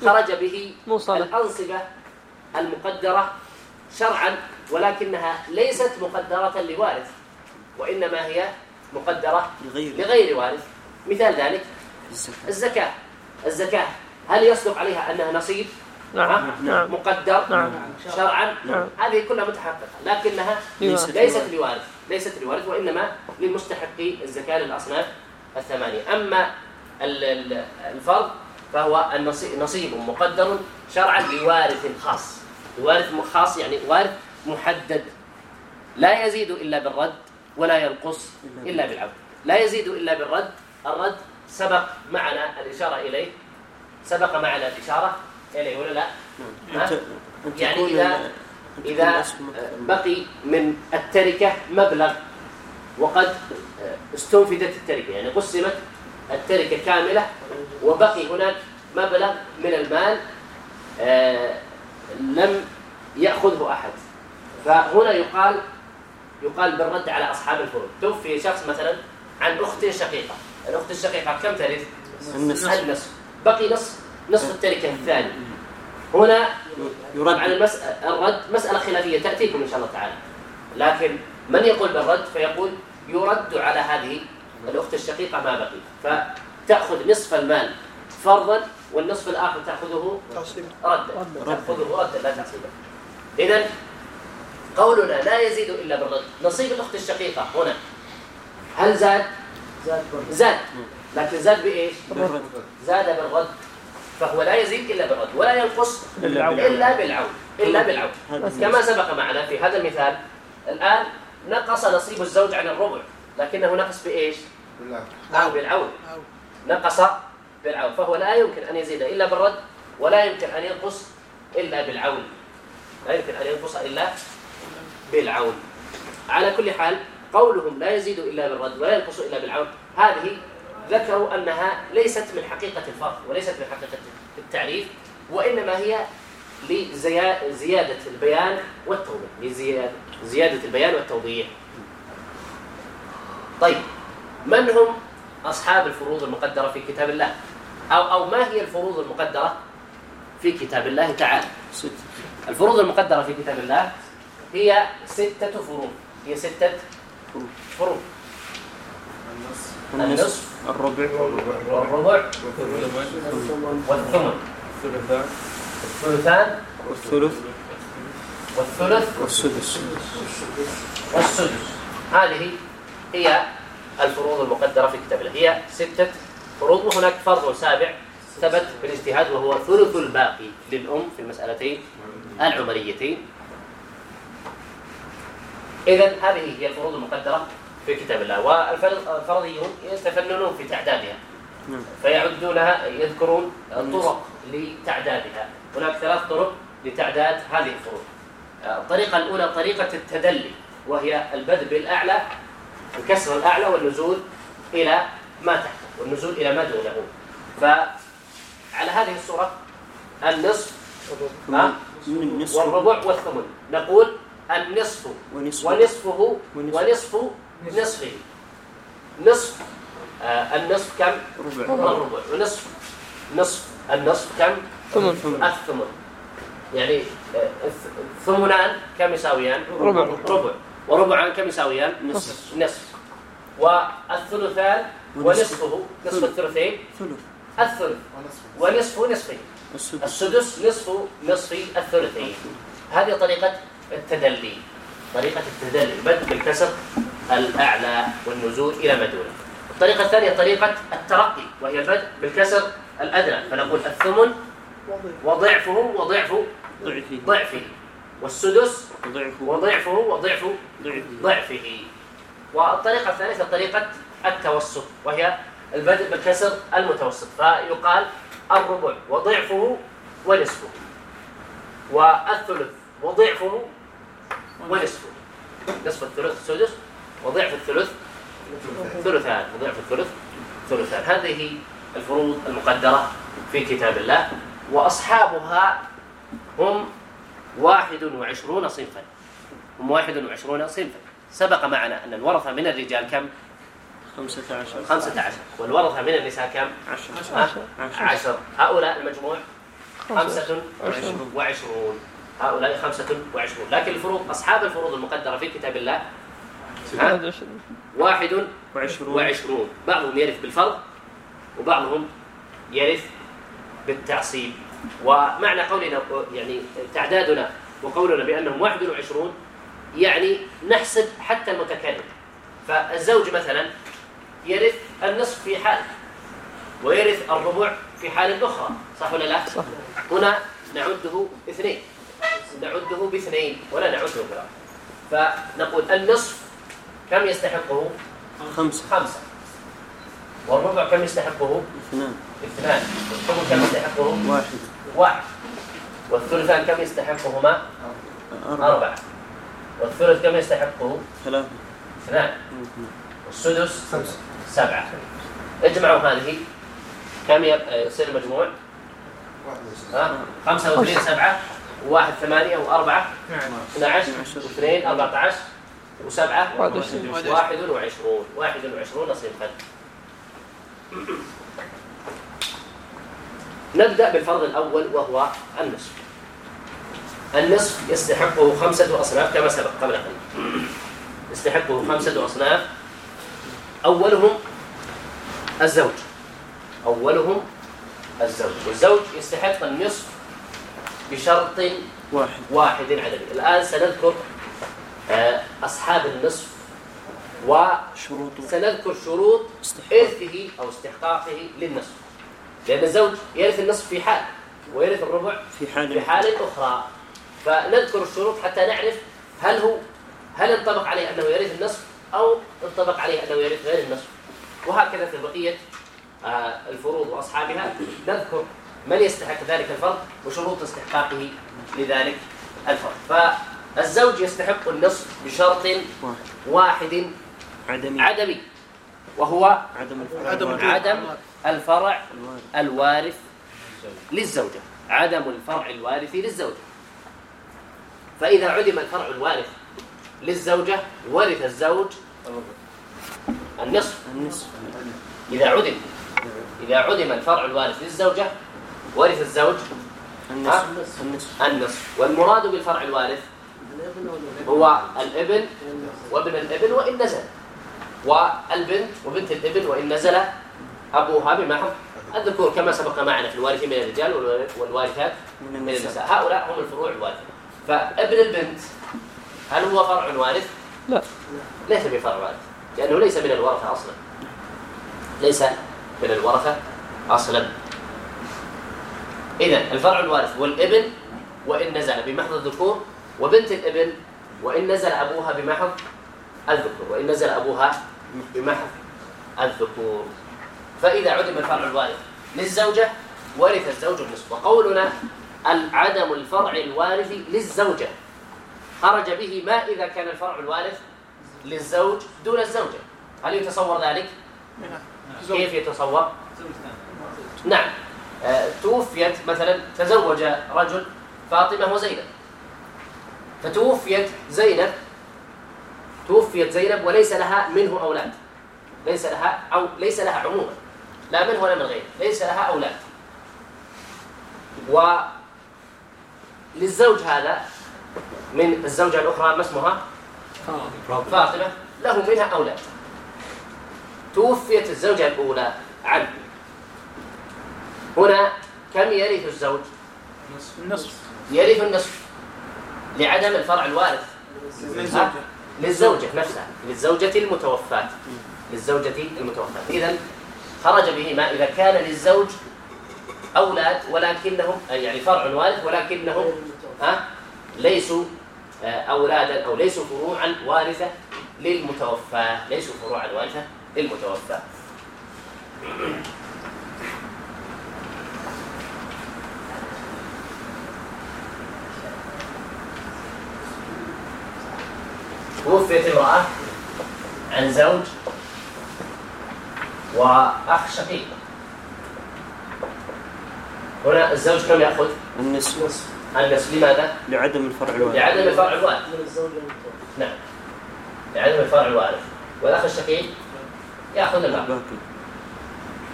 خرج به مصالح. الأنصبة المقدرة شرعا ولكنها ليست مقدرة لوارث وإنما هي مقدرة لغير, لغير وارث. مثال ذلك الزكاة. الزكاة, الزكاة. هل يصدق عليها أنها نصيب؟ نعم. نعم. نعم. مقدر. نعم. شرعا. نعم. هذه كلها متحققة لكنها ليست, لوارث. ليست لوارث وإنما لمستحقي الزكاة للأصناف الثمانية. أما الفرض فهو نصيب مقدر شرعا بوارث خاص. بوارث خاص يعني وارث محدد. لا يزيد إلا بالرد ولا ينقص إلا بالعبد. لا يزيد إلا بالرد. الرد سبق معنا الإشارة إليه. سبق معنا الإشارة إليه ولا لا؟ يعني إذا, إذا بقي من التركة مبلغ. وقد آه، استنفدت التركة. يعني قسمت التركة كاملة وبقي هناك مبلغ من المال آه، لم يأخذه أحد. فهنا يقال يقال بالرد على أصحاب الفروض. توفي شخص مثلا عن أخت شقيقة. الأخت الشقيقة كم ترث؟ النصف. النصف. بقي نصف نصف التركة الثاني هنا يرد. على المسألة الرد مسألة خلافية تأتيكم إن شاء الله تعالى. لكن من يقول بالرد فيقول يرد على هذه الأخت الشقيقة ما بقي. فتأخذ نصف المال فرضا والنصف الآخر تأخذه ردا. تأخذه ردا لا تحصيلا إذا قولنا لا يزيد إلا بالرد. نصيب الأخت الشقيقة هنا. هل زاد؟ زاد زاد. لكن زاد بإيش؟ بالرد زاد بالرد. فهو لا يزيد إلا بالرد. ولا ينقص إلا بالعود إلا بالعود كما سبق معنا في هذا المثال الآن نقص نصيب الزوج عن الربع. لكنه نقص بإيش؟ نعم بالعون. نعم. نقص بالعون. فهو لا يمكن أن يزيد إلا بالرد ولا يمكن أن ينقص إلا بالعون. لا يمكن أن ينقص إلا بالعون. على كل حال قولهم لا يزيد إلا بالرد ولا ينقص إلا بالعون. هذه ذكروا أنها ليست من حقيقة الفرق وليست من حقيقة التعريف وإنما هي لزيادة البيان والتوضيح. لزيادة البيان والتوضيح. طيب. من هم أصحاب الفروض المقدرة في كتاب الله؟ أو, أو ما هي الفروض المقدرة في كتاب الله تعالى؟ الفروض المقدرة في كتاب الله هي ستة فروض. هي ستة فروض. النصف. الربع. والربع والثمن. والثلثان والثلث. والثلث. والسدس. والسدس. هذه هي الفروض المقدرة في كتاب الله هي ستة فروض وهناك فرض سابع ثبت بالاجتهاد وهو ثلث الباقي للأم في المسألتين العمريتين. إذا هذه هي الفروض المقدرة في كتاب الله والفرضيون يتفننون في تعدادها. نعم. فيعدوا لها يذكرون نعم. طرق لتعدادها. هناك ثلاث طرق لتعداد هذه الفروض. الطريقة الأولى طريقة التدلي وهي البذل بالأعلى الكسر الأعلى والنزول إلى ما تحته والنزول إلى ما دونه. فعلى هذه الصورة النصف والربع والثمن. نقول النصف ونصفه ونصف. نصفه. نصف آه، النصف كم؟ الربع. ونصف. نصف. النصف كم؟ ثمن الثمن. يعني آه، ثمنان كم يساويان؟ ربع. ربع. وربعا كم يساويان؟ نصف. نصف. والثلثان ونصفه. نصف الثلثين. ثلث. الثلث. ونصفه نصفه السدس. نصف نصف الثلثين. هذه طريقة التدلي. طريقة التدلي. بدء بالكسر الأعلى والنزول إلى ما دونه الطريقة الثانية طريقة الترقي وهي البدء بالكسر الأدنى. فنقول الثمن وضعفه وضعف ضعفه. والسدس وضعفه. وضعفه وضعف ضعفه. والطريقة الثالثة طريقة التوسط وهي البدء بالكسر المتوسط فيقال الربع وضعفه ونصفه. والثلث وضعفه ونصفه. نصف الثلث سدس وضعف الثلث ثلثان وضعف الثلث ثلثان. هذه الفروض المقدرة في كتاب الله وأصحابها هم واحد وعشرون صنفا. هم واحد وعشرون صنفا. سبق معنا أن الورثة من الرجال كم؟ خمسة عشر. خمسة عشر. والورثة من النساء كم؟ عشر. عشر, عشر. هؤلاء المجموع؟ خمسة. وعشرون. هؤلاء خمسة وعشرون. لكن الفروض أصحاب الفروض المقدرة في كتاب الله واحد وعشرون. وعشرون. بعضهم يرث بالفرض وبعضهم يرث بالتعصيب. ومعنى قولنا يعني تعدادنا وقولنا بأنهم 21 يعني نحسب حتى المتكلم فالزوج مثلا يرث النصف في حال ويرث الربع في حال أخرى صح ولا لا؟ صح. هنا نعده اثنين نعده باثنين ولا نعده بلا فنقول النصف كم يستحقه؟ خمسة خمسة والربع كم يستحقه؟ اثنان اثنان والربع كم يستحقه؟ واحد واحد. والثلثان كم يستحقهما؟ أربعة. والثلث كم يستحقه؟ ثلاثة. اثنان. والسدس؟ سبعة. اجمعوا هذه. كم آه، يصير المجموع؟ خمسة واثنين سبعة. واحد ثمانية وأربعة. اثنا عشر نعم. واثنين أربعة عشر وسبعة. واحد وعشرون واحد وعشرون. أصيب خلف نبدأ بالفرض الأول وهو النصف. النصف يستحقه خمسة أصناف كما سبق قبل قليل يستحقه خمسة أصناف. أولهم الزوج. أولهم الزوج. والزوج يستحق النصف بشرط واحد. واحد عدد الآن سنذكر آه، أصحاب النصف وسنذكر شروط إرثه أو استحقاقه للنصف. لأن الزوج يرث النصف في حال ويرث الربع في حال في حال أخرى. فنذكر الشروط حتى نعرف هل هو هل انطبق عليه أنه يرث النصف أو انطبق عليه أنه يرث غير النصف. وهكذا في بقية آه، الفروض وأصحابها. نذكر من يستحق ذلك الفرض وشروط استحقاقه لذلك الفرض. فالزوج يستحق النصف بشرط واحد. عدمي. عدمي وهو عدم عدم الفرع الوارث للزوجة عدم الفرع الوارث للزوجة. فإذا علم الفرع الوارث للزوجة ورث الزوج النصف. إذا عدم إذا عدم الفرع الوارث للزوجة ورث الزوج النصف النصف. والمراد بالفرع الوارث هو الابن وابن الابن وإن نزل. والبنت وبنت الابن وإن نزل أبوها بمحض الذكور كما سبق معنا في الوارثين من الرجال والوارثات من النساء. هؤلاء هم الفروع الوارثة. فابن البنت هل هو فرع وارث؟ لا. ليس بفرع وارث لأنه ليس من الورثة أصلا. ليس من الورثة أصلا. إذا الفرع الوارث والابن وإن نزل بمحض الذكور وبنت الابن وإن نزل أبوها بمحض الذكور وإن نزل أبوها بمحض الذكور. فإذا عدم الفرع الوارث للزوجة ورث الزوج النصف. وقولنا العدم الفرع الوارث للزوجة. خرج به ما إذا كان الفرع الوارث للزوج دون الزوجة. هل يتصور ذلك؟ نعم. كيف يتصور؟ نعم. آه، توفيت مثلا تزوج رجل فاطمة وزينب. فتوفيت زينب توفيت زينب وليس لها منه أولاد. ليس لها أو ليس لها عموما. لا منه ولا من غيره ليس لها أولاد وللزوج هذا من الزوجة الأخرى ما اسمها؟ فاطمة. له منها أولاد توفيت الزوجة الأولى عنه هنا كم يرث الزوج؟ النصف يرث النصف. لعدم الفرع الوارث. للزوجة. نفسها. للزوجة المتوفاة. للزوجة المتوفاة. إذا خرج بهما إذا كان للزوج أولاد ولكنهم يعني فرع وارث ولكنهم ها ليسوا آه، أولادا أو ليسوا فروعا وارثة للمتوفى ليسوا فروعا وارثة للمتوفى. توفيت امرأة عن زوج وأخ شقيق هنا الزوج كم يأخذ؟ النصف النصف لماذا؟ لعدم الفرع الوارث. لعدم الفرع الوارث. من الزوج نعم. لعدم الفرع الوارث. والأخ الشقيق يأخذ الباقي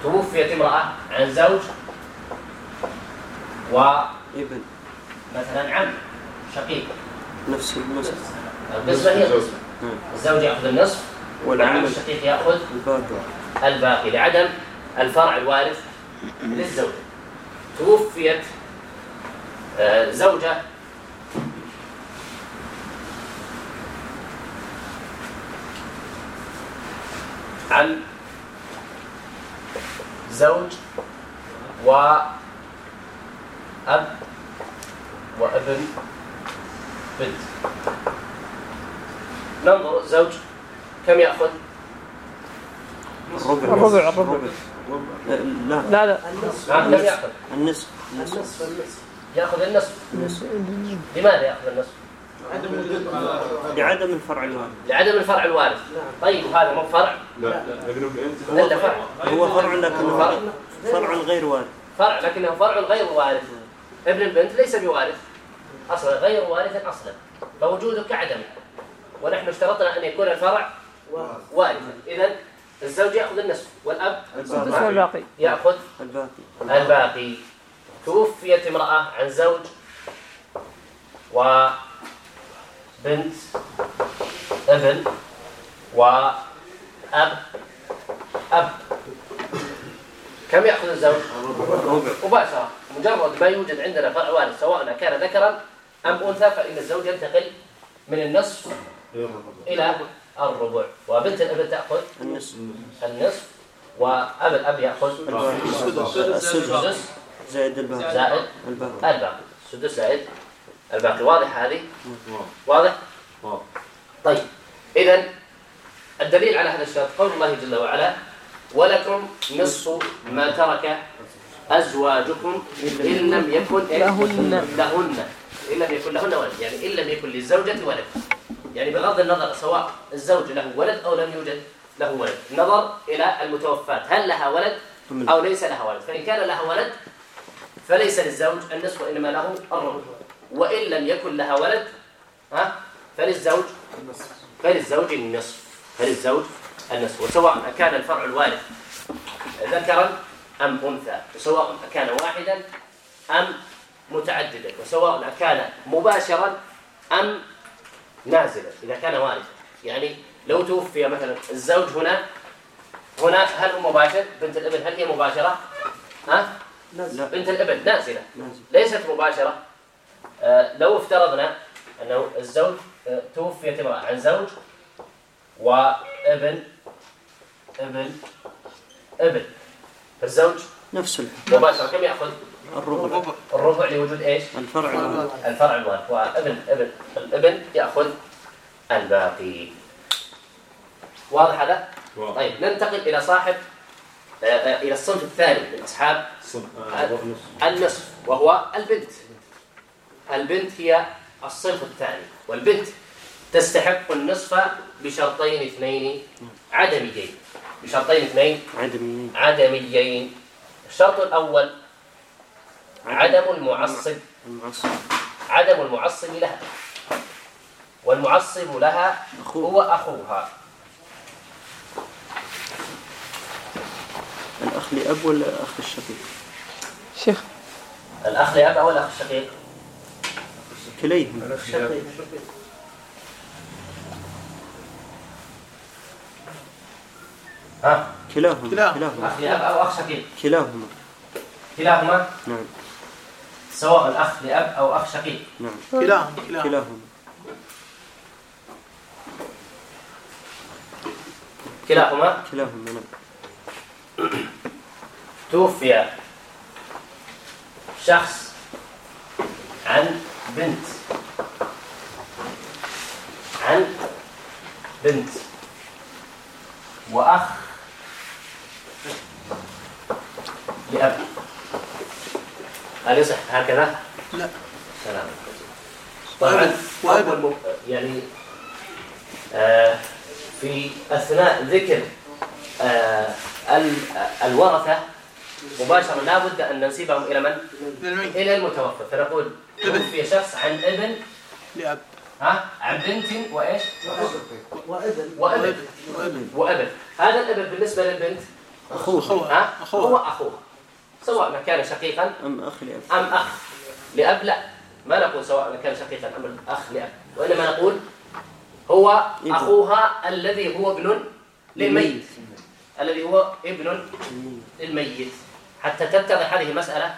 توفيت امرأة عن زوج و ابن. مثلا عم. شقيق. نفس النصف. النسبة هي النصف نعم. الزوج يأخذ النصف. والعم. الشقيق يأخذ الباقي. الباقي لعدم الفرع الوارث للزوجة توفيت آه، زوجة. عن زوج وأب وابن بنت. ننظر زوج كم يأخذ؟ الربع. الربع لا لا لا. النصف. النصف النصف ياخذ النصف. لماذا ياخذ النصف؟ لعدم الفرع الوارث. لعدم الفرع الوارث. طيب هذا مو فرع؟ لا لا فرع. هو فرع لكنه فرع. غير وارث. فرع لكنه فرع غير وارث. ابن البنت ليس بوارث. أصلا غير وارث أصلا. فوجوده كعدم ونحن اشترطنا أن يكون الفرع وارثا. اذا الزوج يأخذ النصف والأب الباقي. يأخذ الباقي. الباقي. توفيت امرأة عن زوج وبنت ابن وأب. أب. كم يأخذ الزوج؟ مباشرة. مجرد ما يوجد عندنا فرع وارث سواء كان ذكرا أم أنثى فإن الزوج ينتقل من النصف إلى الربع وبنت الابن تأخذ النصف. النصف. واب الاب يأخذ السدس. زائد الباقي. زائد الباقي. الباقي. السدس زائد الباقي. واضح هذه؟ واضح؟ واضح. طيب. إذا الدليل على هذا الشرط قول الله جل وعلا ولكم نصف ما ترك أزواجكم إن لم يكن لهن. لهن. إن لم يكن لهن ولد. يعني إن لم يكن للزوجه ولد. يعني بغض النظر سواء الزوج له ولد أو لم يوجد له ولد. نظر إلى المتوفاة. هل لها ولد أو ليس لها ولد؟ فإن كان لها ولد فليس للزوج النصف وإنما له الربع. وإن لم يكن لها ولد ها فللزوج فللزوج النصف. فللزوج النصف. وسواء كان الفرع الوارث ذكرا أم أنثى. وسواء كان واحدا أم متعددا. وسواء كان مباشرا أم نازلة إذا كان واردا يعني لو توفي مثلا الزوج هنا هنا هل هو مباشر؟ بنت الإبن هل هي مباشرة؟ ها؟ نازلة. بنت الإبن نازلة. ليست مباشرة. آه، لو افترضنا أنه الزوج توفي توفيت امرأة عن زوج وإبن إبن إبن. فالزوج نفس مباشرة. كم يأخذ؟ الربع الربع لوجود إيش؟ الفرع المغلق الفرع المغلق وابن ابن الابن يأخذ الباقي. واضح هذا؟ واضح. طيب ننتقل إلى صاحب آه، آه، إلى الصنف الثاني من أصحاب النصف وهو البنت. البنت هي الصنف الثاني والبنت تستحق النصف بشرطين اثنين عدميين. بشرطين اثنين عدميين. عدميين. الشرط الأول عدم المعصب. عدم المعصب لها. والمعصب لها هو أخوها. الأخ لأب ولا أخ الشقيق؟ شيخ. الأخ لأب أو الأخ الشقيق؟ كليهم الأخ الشقيق ها؟ كلاهما. كلاهما. أخ لأب أو أخ شقيق؟ كلاهما. كلاهما؟ نعم. سواء الأخ لأب أو أخ شقيق. نعم. كلاهما كلاهما. كلاهما. كلاهما نعم. توفي شخص عن بنت. عن بنت. وأخ لأب. هل يصح هكذا؟ لا سلام طبعا وأبن يعني في أثناء ذكر الورثة مباشرة لا بد أن ننسبهم إلى من؟ إلى المتوفى فنقول توفي شخص عن ابن لأب ها عن بنت وايش؟ وابن وابن وابن وابن هذا الابن بالنسبة للبنت اخوه ها؟ أخوه. هو اخوه سواء ما كان شقيقا أم أخ لأب. أم أخ لأب لا. ما نقول سواء ما كان شقيقا أم أخ لأب. وإنما نقول هو أخوها الذي هو ابن للميت. الذي هو ابن للميت. حتى تتضح هذه المسألة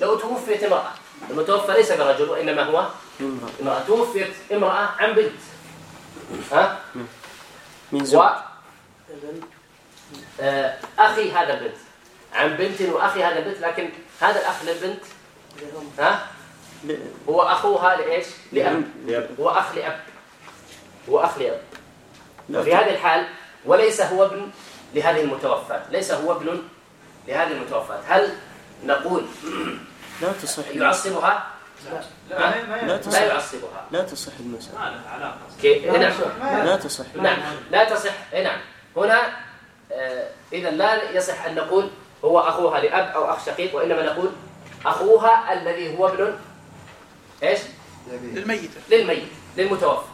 لو توفيت امرأة. المتوفى ليس برجل وإنما هو امرأة. توفيت امرأة عن بنت. ها؟ من زوج. و... آه، أخي هذا البنت. عن بنت وأخي هذا البنت لكن هذا الأخ للبنت ها؟ هو أخوها لإيش؟ لأب. هو أخ لأب. هو أخ لأب. في هذه الحال وليس هو ابن لهذه المتوفاة. ليس هو ابن لهذه المتوفاة. هل نقول لا تصح. يعصبها؟ لا, لا, لا, لا تصح. لا يعصبها. لا تصح المسألة. إيه، لا نعم. لا تصح. نعم. لا تصح. إيه، نعم. هنا آه، إذا لا يصح أن نقول هو أخوها لأب أو أخ شقيق وإنما نقول أخوها الذي هو ابن إيش؟ للميت. للميت للمتوفى.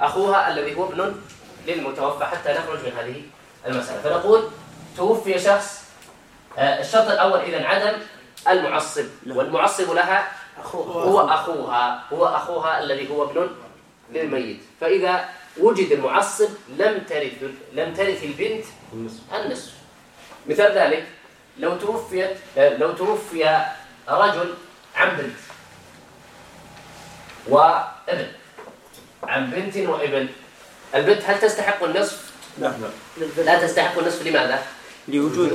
أخوها الذي هو ابن للمتوفى حتى نخرج من هذه المسألة. فنقول توفي شخص آه، الشرط الأول إذا عدم المعصب. والمعصب لها هو أخوها هو أخوها الذي هو ابن للميت. فإذا وجد المعصب لم ترث لم ترث البنت النصف. مثال ذلك لو توفيت آه، لو توفي رجل عن بنت وابن. عن بنت وابن. البنت هل تستحق النصف؟ لا. لا, لا تستحق النصف لماذا؟ لوجود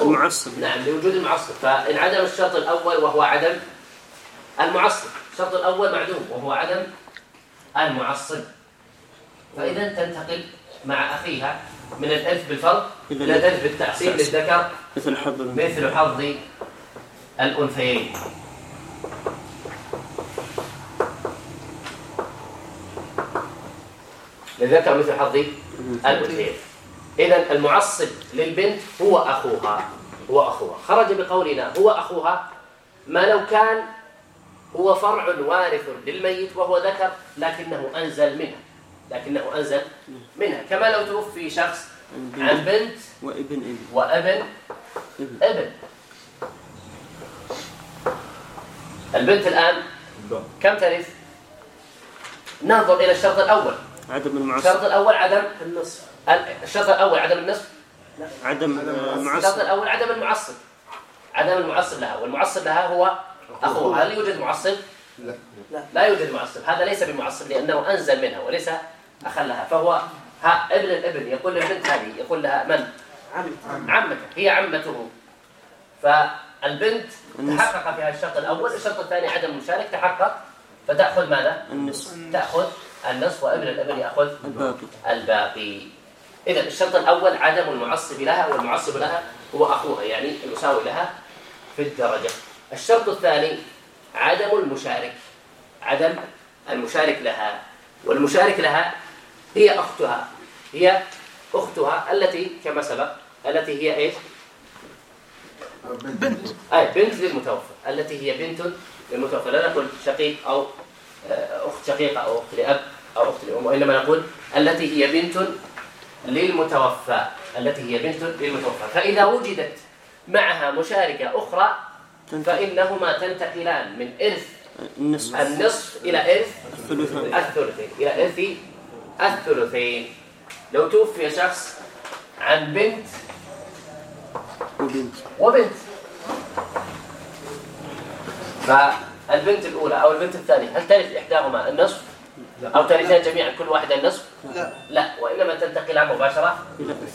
المعصب. نعم لوجود المعصب. فانعدم الشرط الأول وهو عدم المعصب. الشرط الأول معدوم وهو عدم المعصب. فإذا تنتقل مع أخيها من الألف بالفرق من الألف بالتعصيب للذكر مثل حظ مثل حظ الأنثيين. للذكر مثل حظ الأنثيين. إذا المعصب للبنت هو أخوها هو أخوها. خرج بقولنا هو أخوها ما لو كان هو فرع وارث للميت وهو ذكر لكنه أنزل منها. لكنه أنزل منها. كما لو توفي شخص عن بنت وإبن إبن. وإبن إبن. البنت الآن كم ترث؟ ننظر إلى الشرط الأول. عدم المعصر الشرط الأول عدم النصف. الشرط الأول عدم النصف؟ عدم المعصر الشرط الأول عدم المعصب. عدم المعصب لها. والمعصب لها هو أخوها. هل يوجد معصب؟ لا. لا يوجد معصب. هذا ليس بمعصب لأنه أنزل منها وليس أخلها. فهو ها ابن الابن يقول للبنت هذه يقول لها من؟ عمتك هي عمته. فالبنت تحقق في هذا الشرط الأول الشرط الثاني عدم المشارك تحقق. فتأخذ ماذا؟ النصف. تأخذ النصف وابن الابن يأخذ الباقي. الباقي. إذا الشرط الأول عدم المعصب لها والمعصب لها هو أخوها يعني المساوي لها في الدرجة. الشرط الثاني عدم المشارك. عدم المشارك لها. والمشارك لها هي أختها. هي أختها التي كما سبق التي هي إيش؟ بنت. أي بنت للمتوفى. التي هي بنت للمتوفى. لا نقول شقيق أو آه، أخت شقيقة أو أخت لأب أو أخت لأم وإنما نقول التي هي بنت للمتوفى. التي هي بنت للمتوفى. فإذا وجدت معها مشاركة أخرى فإنهما تنتقلان من إرث النصف, النصف إلى إرث الثلثين. إلى إرث الثلثين لو توفي شخص عن بنت وبنت. وبنت. فالبنت الأولى أو البنت الثانية هل ترث إحداهما النصف؟ أو ترثان جميعا كل واحدة النصف؟ لا. لا. وإنما تنتقلان مباشرة؟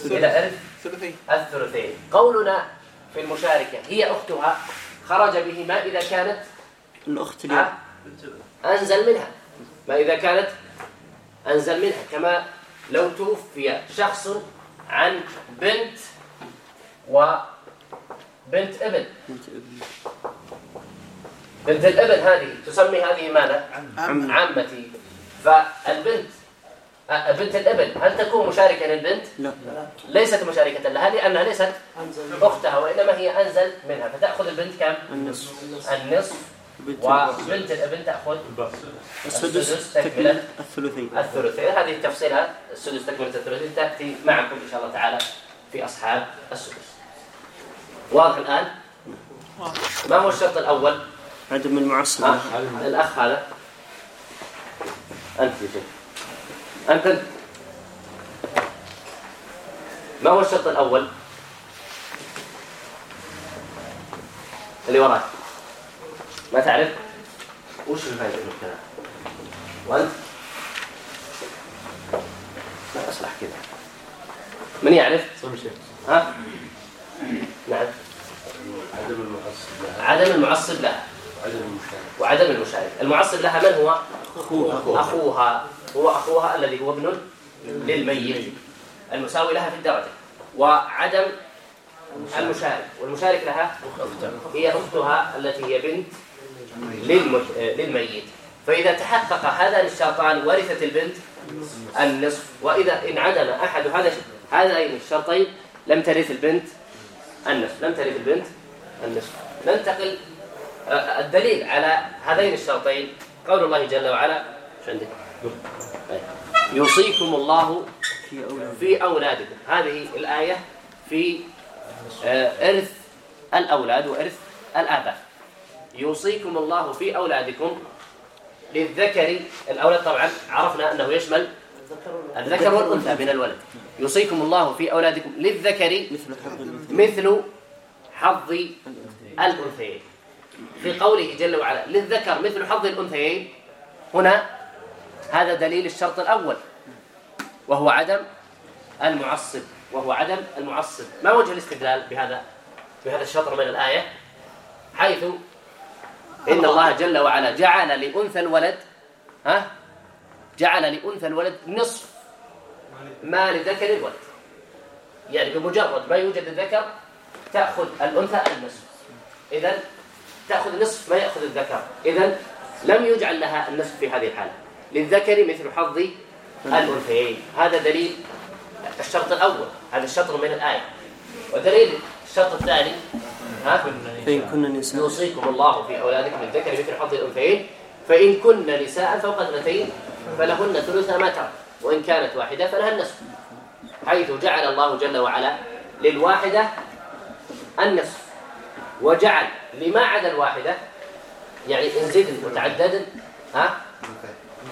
إلى إرث الثلثين. قولنا في المشاركة هي أختها خرج به ما إذا كانت الأخت لها أنزل منها. ما إذا كانت أنزل منها. كما لو توفي شخص عن بنت وبنت ابن. بنت الابن هذه تسمي هذه ماذا؟ عمتي. فالبنت بنت الابن هل تكون مشاركة للبنت؟ لا. ليست مشاركة لها لأنها ليست أختها وإنما هي أنزل منها. فتأخذ البنت كم؟ النصف. النصف. وبنت الابن تاخذ السدس تكملة. الثلثين. الثلثين. هذه تفصيلها. السدس تكملة الثلثين. تأتي معكم إن شاء الله تعالى في أصحاب السدس. واضح الآن؟ ما هو الشرط الأول؟ عدم المعصبه آه. الأخ هذا. أنت يا شيخ. انت, أنت. ما هو الشرط الأول؟ اللي وراك. ما تعرف وش الفائده من الكلام وانت لا اصلح كده من يعرف؟ ها؟ نعم. عدم المعصب لها. عدم المعصب لها. وعدم المشارك وعدم المشارك المعصب لها من هو؟ أخوها. أخوها, أخوها. هو أخوها الذي هو ابن للميت. المساوي لها في الدرجة. وعدم المشارك والمشارك لها هي أختها التي هي بنت للميت. فإذا تحقق هذا الشرطان ورثت البنت النصف وإذا انعدم أحد هذا هذين الشرطين لم ترث البنت النصف. لم ترث البنت النصف. ننتقل آه، الدليل على هذين الشرطين. قول الله جل وعلا شو عندك؟ يوصيكم الله في أولادكم. هذه الآية في آه، إرث الأولاد وإرث الآباء. يوصيكم الله في أولادكم للذكر. الأولاد طبعا عرفنا أنه يشمل الذكر والأنثى من الولد. يوصيكم الله في أولادكم للذكر مثل حظ الأنثيين. في قوله جل وعلا للذكر مثل حظ الأنثيين. هنا هذا دليل الشرط الأول وهو عدم المعصب وهو عدم المعصب. ما وجه الاستدلال بهذا بهذا الشطر من الآية؟ حيث إن الله جل وعلا جعل لأنثى الولد ها؟ جعل لأنثى الولد نصف ما لذكر الولد. يعني بمجرد ما يوجد الذكر تأخذ الأنثى النصف. إذا تأخذ نصف ما يأخذ الذكر. إذا لم يجعل لها النصف في هذه الحالة. للذكر مثل حظ الأنثيين. هذا دليل الشرط الأول. هذا الشطر من الآية. ودليل الشرط الثاني ها فإن كن نساء. يوصيكم الله في أولادكم للذكر مثل حظ الأنثيين. فإن كن نساء فوق اثنتين فلهن ثلث ما ترى وإن كانت واحدة فلها النصف. حيث جعل الله جل وعلا للواحدة النصف. وجعل لما عدا الواحدة يعني إن زدن وتعددن ها؟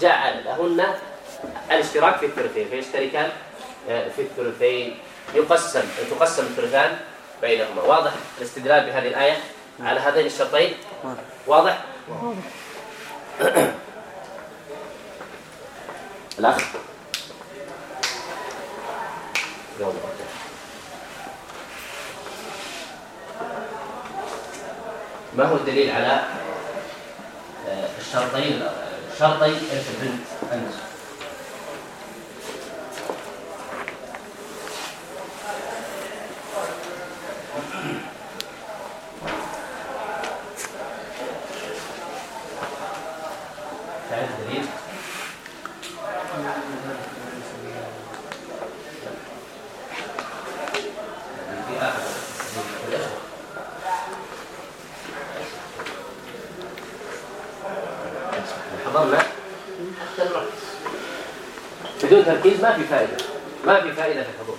جعل لهن الاشتراك في الثلثين. فيشتركان آه، في الثلثين. يقسم تقسم الثلثان. بينهما. واضح الاستدلال بهذه الآية؟ نعم. على هذين الشرطين؟ واضح. الأخ. ما هو الدليل على آه، الشرطين شرطي البنت؟ النسخ بدون تركيز ما في فائدة. ما في فائدة في الحضور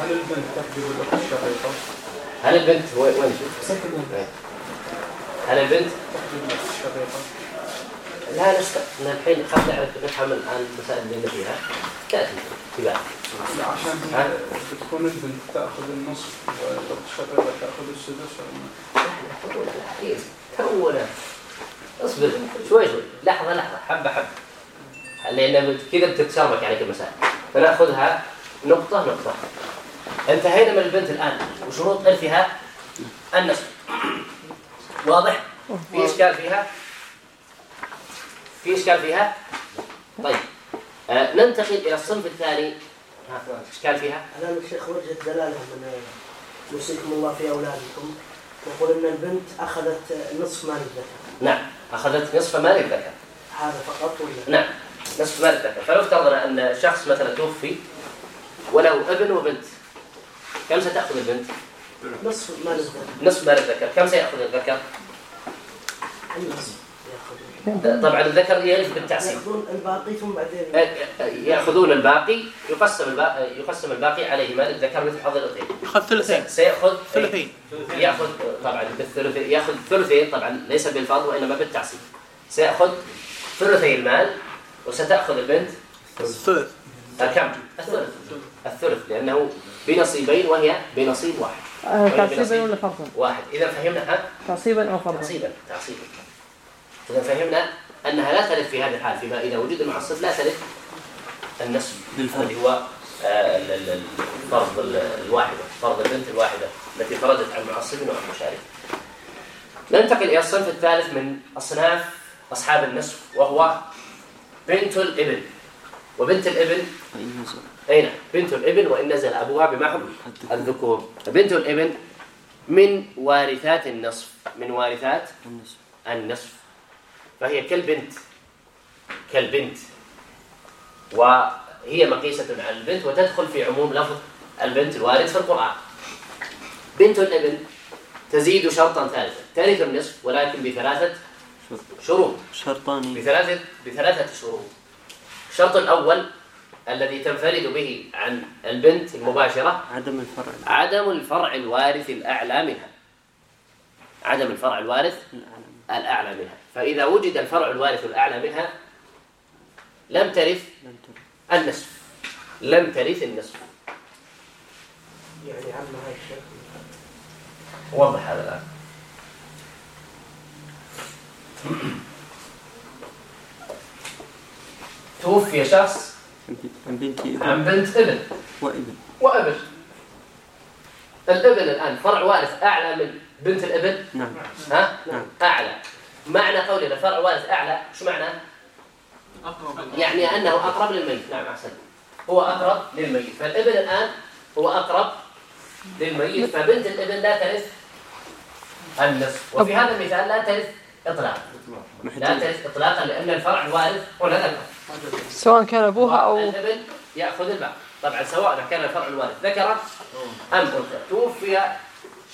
هل البنت تحجب الأخت الشقيقة؟ هل البنت وين شوف؟ إيه. هل البنت؟ تحجب الأخت الشقيقة. لا لسه من الحين خلنا نعرف نفهم الآن المسائل اللي فيها تأتي. في بعد عشان تكون البنت تأخذ النصف والأخت الشقيقة تأخذ السدس. ولا؟ لا لا تولى اصبر شوي شوي. لحظة لحظة. حبة حبة. لأن كذا بتتسربك عليك يعني المسائل فنأخذها نقطة نقطة. انتهينا من البنت الآن. وشروط ارثها النصف. واضح؟ في إشكال فيها؟ في إشكال فيها؟ طيب. آه ننتقل إلى الصنف الثاني. إشكال فيها؟ الان الشيخ وجهت دلالة من آه، يوصيكم الله في أولادكم. يقول إن البنت أخذت نصف مال الذكر نعم. أخذت نصف مال الذكر هذا فقط ولا؟ نعم. نصف مال الذكر فلو افترضنا أن شخص مثلا توفي وله ابن وبنت كم ستأخذ البنت؟ نصف مال الذكر نصف مال الذكر كم سيأخذ الذكر؟ النصف. طبعا الذكر يلف بالتعصيب يأخذون الباقي ثم بعدين. أه، أه، يأخذون الباقي يقسم الباقي يقسم الباقي عليهما الذكر مثل حظ الاثنين يأخذ ثلثين. سيأخذ إيه؟ ثلثين. يأخذ طبعا بالثلثين يأخذ ثلثين طبعا ليس بالفرض وإنما بالتعصيب سيأخذ ثلثي المال وستأخذ البنت الثلث كم؟ الثلث. الثلث لأنه بنصيبين وهي بنصيب واحد. آه، تعصيبا ولا فرضا؟ واحد. إذا فهمنا تعصيبا أو فرضا؟ تعصيبا تعصيبا إذا فهمنا أنها لا تلف في هذا الحال فيما إذا وجد المعصب لا تلف النسب اللي هو آه، الفرض الواحدة فرض البنت الواحدة التي فرضت عن معصب وعن مشارك ننتقل إلى الصنف الثالث من أصناف أصحاب النسب وهو بنت الابن وبنت الابن أين؟ بنت الابن وإن نزل أبوها بمحض الذكور بنت الابن من وارثات النصف من وارثات النصف. فهي كالبنت. كالبنت. وهي مقيسة على البنت وتدخل في عموم لفظ البنت الوارد في القرآن. بنت الإبن تزيد شرطا ثالثا. ترث النصف ولكن بثلاثة شروط. شرطان. بثلاثة بثلاثة شروط. الشرط الأول الذي تنفرد به عن البنت المباشرة عدم الفرع. عدم الفرع الوارث الأعلى منها. عدم الفرع الوارث الأعلى منها. فإذا وجد الفرع الوارث الأعلى منها لم ترث النصف. لم ترث النصف. يعني عم هاي الشيخ وضح هذا الآن. توفي شخص عن بنت ابن. عن بنت ابن. وابن. وابن. الابن الآن فرع وارث أعلى من بنت الابن؟ نعم. ها؟ نعم. أعلى. معنى قولنا فرع وارث أعلى شو معنى؟ أقرب يعني أنه أقرب للميت. نعم أحسن. هو أقرب للميت. فالإبن الآن هو أقرب للميت. فبنت الإبن لا ترث النصف. وفي هذا المثال لا ترث إطلاقا. لا ترث إطلاقا لأن الفرع الوارث هو ذكر سواء كان أبوها أو الإبن يأخذ البعض. طبعا سواء كان الفرع الوارث. ذكر أم أنثى توفي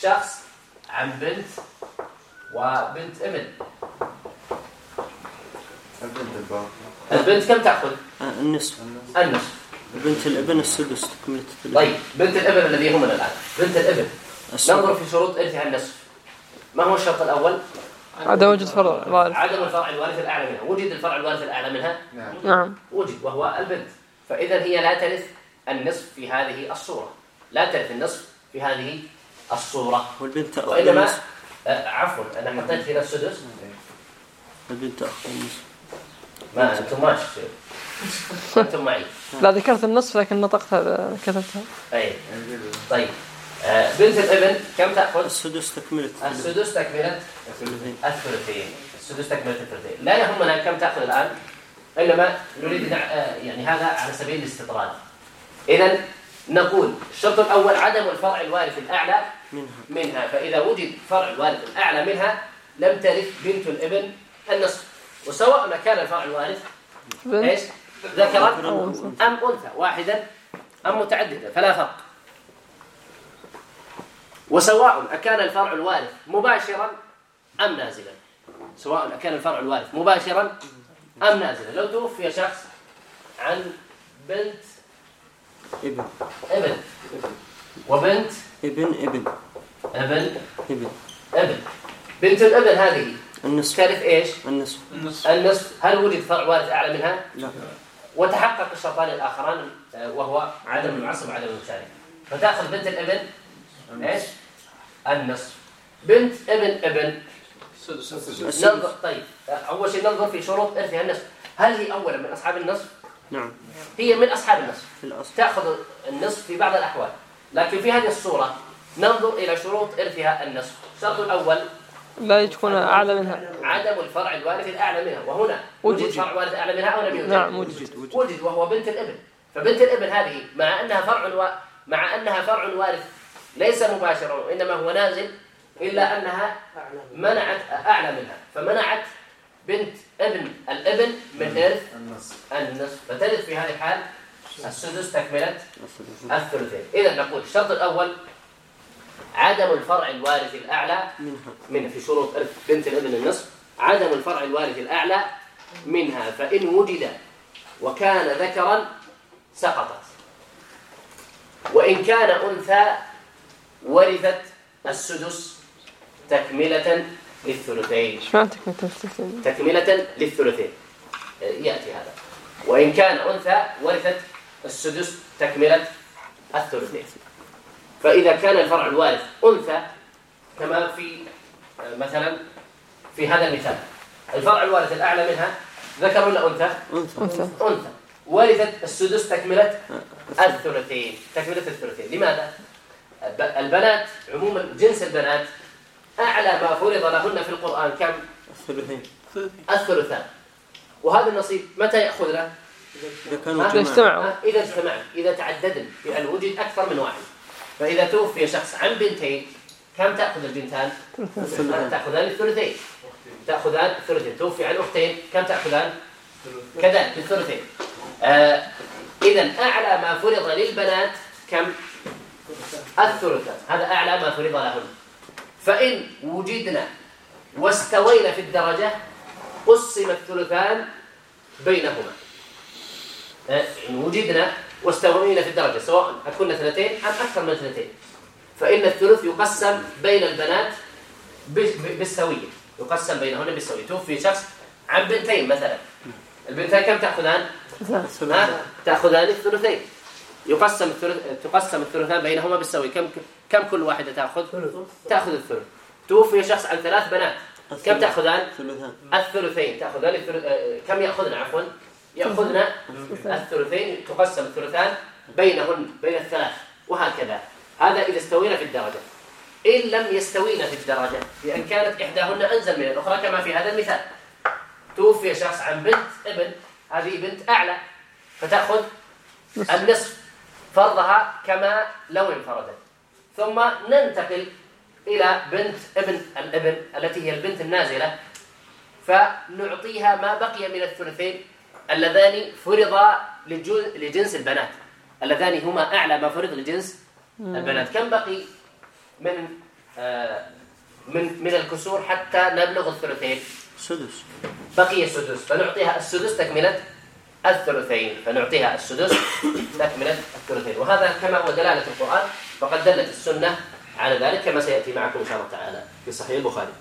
شخص عن بنت وبنت ابن البنت الباقي البنت كم تأخذ؟ النصف. النصف. بنت الابن السدس. تكملة طيب بنت الابن الذي هم الآن. بنت الابن. ننظر في شروط إرثها النصف. ما هو الشرط الأول؟ عدم وجود فرع الوارث. عدم الفرع الوارث الأعلى منها. وجد الفرع الوارث الأعلى منها؟ نعم. نعم. وجد وهو البنت. فإذا هي لا ترث النصف في هذه الصورة. لا ترث النصف في هذه الصورة. والبنت وإنما آه، عفوا أنا نعم. حطيت هنا السدس بنت ما أنتم ماشي أنتم معي. لا ذكرت النصف لكن نطقتها كتبتها. أي. طيب. آه، بنت الابن كم تأخذ؟ السدس تكملة السدس تكملة الثلثين السدس تكملة الثلثين لا يهمنا كم تأخذ الآن؟ إنما نريد آه، يعني هذا على سبيل الاستطراد. اذا نقول الشرط الأول عدم الفرع الوارث الأعلى. منها. منها. فإذا وجد فرع الوارث الأعلى منها لم ترث بنت الإبن النصف. وسواء ما كان الفرع الوارث إيش؟ ذكرا أم أنثى. واحدا أم متعددا فلا فرق. وسواء أكان الفرع الوارث مباشرا أم نازلا. سواء أكان الفرع الوارث مباشرا أم نازلا. لو توفي شخص عن بنت إبن. إبن. وبنت ابن ابن. أبن؟ ابن. أبن. بنت الأبن هذه. النصف. تعرف إيش؟ النصف. النصف. النصف. هل وجد فرع وارث أعلى منها؟ لا. وتحقق الشرطان الآخران آه، وهو عدم المعصب وعدم المشارك فتأخذ بنت الأبن إيش؟ النصف. بنت ابن ابن. ننظر. طيب. أول شيء ننظر في شروط ارثها النصف. هل هي اولا من أصحاب النصف؟ نعم. هي من أصحاب النصف. تأخذ النصف في بعض الأحوال. لكن في هذه الصورة ننظر إلى شروط إرثها النصف. الشرط الأول لا يكون أعلى منها. عدم الفرع الوارث الأعلى منها وهنا وجد. فرع وارث أعلى منها أو لم يوجد. نعم وجد. وجد وهو بنت الإبن. فبنت الإبن هذه مع أنها فرع و... مع أنها فرع وارث ليس مباشرا وإنما هو نازل إلا أنها منعت أعلى منها. فمنعت بنت ابن الإبن من إرث النصف. النصف. فتجد في هذه الحال السدس تكملة الثلثين. إذا نقول الشرط الأول عدم الفرع الوارث الأعلى منها. في شروط بنت الابن النصف. عدم الفرع الوارث الأعلى منها. فإن وجد وكان ذكرا سقطت. وإن كان أنثى ورثت السدس تكملة للثلثين؟ تكملة للثلثين. يأتي هذا. وإن كان أنثى ورثت السدس تكملة الثلثين. فإذا كان الفرع الوارث أنثى كما في مثلا في هذا المثال. الفرع الوارث الأعلى منها ذكر ولا أنثى؟ أنثى. أنثى. ورثت السدس تكملة الثلثين. تكملة الثلثين. لماذا؟ البنات عموما جنس البنات أعلى ما فرض لهن في القرآن كم؟ الثلثين. الثلثان. وهذا النصيب متى يأخذ له؟ إذا كانوا جماعة. اجتمعوا. إذا اجتمعوا. إذا تعددن. يعني وجد أكثر من واحد. فإذا توفي شخص عن بنتين كم تأخذ البنتان؟ تأخذان الثلثين. تأخذان الثلثين. توفي عن أختين كم تأخذان؟ كذلك الثلثين آه إذا أعلى ما فرض للبنات كم؟ الثلثان هذا أعلى ما فرض لهن. فإن وجدنا واستوينا في الدرجة قسم الثلثان بينهما. وجدنا واستغنينا في الدرجة سواء أكون اثنتين أم أكثر من اثنتين. فإن الثلث يقسم بين البنات بالسوية. يقسم بينهن بالسوية. توفي شخص عن بنتين مثلا. البنتين كم تأخذان؟ تأخذان الثلثين. يقسم الثلث تقسم الثلثان بينهما بالسوي كم كم كل واحدة تأخذ؟ تأخذ الثلث. توفي شخص عن ثلاث بنات. كم تأخذان؟ الثلثين. تأخذان الثلث آه، آه، كم يأخذن؟ عفوا؟ يأخذن الثلثين تقسم الثلثان بينهن بين الثلاث وهكذا. هذا إذا استوينا في الدرجة. إن لم يستوينا في الدرجة لأن كانت إحداهن أنزل من الأخرى كما في هذا المثال. توفي شخص عن بنت ابن هذه بنت أعلى فتأخذ النصف فرضها كما لو انفردت ثم ننتقل إلى بنت ابن الابن التي هي البنت النازلة فنعطيها ما بقي من الثلثين اللذان فرضا لجنس البنات. اللذان هما أعلى ما فرض لجنس البنات. كم بقي من آه، من من الكسور حتى نبلغ الثلثين؟ سدس. بقي السدس. فنعطيها السدس تكملة الثلثين. فنعطيها السدس تكملة الثلثين. وهذا كما هو دلالة القرآن فقد دلت السنة على ذلك كما سيأتي معكم إن شاء الله تعالى في صحيح البخاري.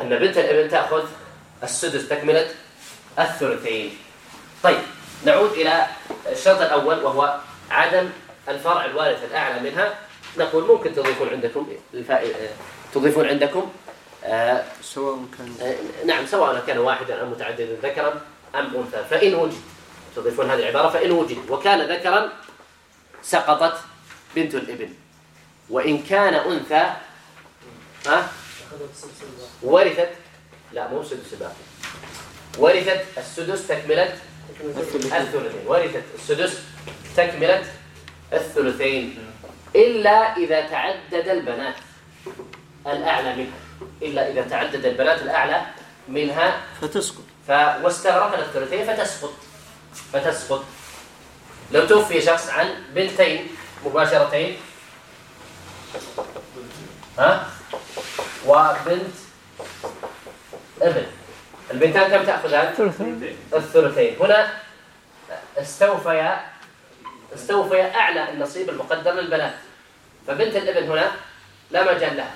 أن بنت الإبن تأخذ السدس تكملة الثلثين طيب نعود إلى الشرط الأول وهو عدم الفرع الوارث الأعلى منها. نقول ممكن تضيفون عندكم الفا... تضيفون عندكم آه، سواء كان آه، نعم سواء كان واحدا أم متعددا ذكرا أم أنثى. فإن وجد تضيفون هذه العبارة فإن وجد وكان ذكرا سقطت بنت الابن وإن كان أنثى ها؟ ورثت لا مو سدس باقي ورثت السدس تكملة الثلثين. ورثت السدس تكملة الثلثين. إلا إذا تعدد البنات الأعلى منها. إلا إذا تعدد البنات الأعلى منها فتسقط. ف... واستغرقنا الثلثين فتسقط. فتسقط. لو توفي شخص عن بنتين مباشرتين. ها؟ وبنت ابن. البنتان كم تأخذان؟ الثلثين. الثلثين. هنا استوفيا استوفيا أعلى النصيب المقدر للبنات. فبنت الإبن هنا لا مجال لها.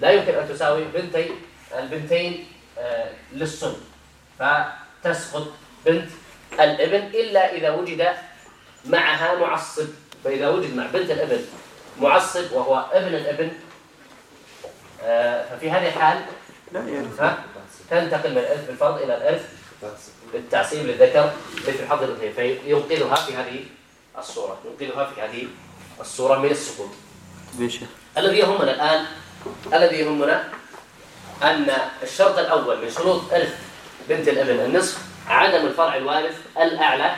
لا يمكن أن تساوي بنتي البنتين آه، للصن فتسقط بنت الإبن إلا إذا وجد معها معصب. فإذا وجد مع بنت الإبن معصب وهو ابن الإبن آه، ففي هذه الحال لا يرث تنتقل من الألف بالفرض إلى الألف بالتعصيب للذكر مثل حظ الاثنين فينقلها في هذه الصورة ينقلها في هذه الصورة من السقوط الذي يهمنا الآن الذي يهمنا أن الشرط الأول من شروط ألف بنت الابن النصف عدم الفرع الوارث الأعلى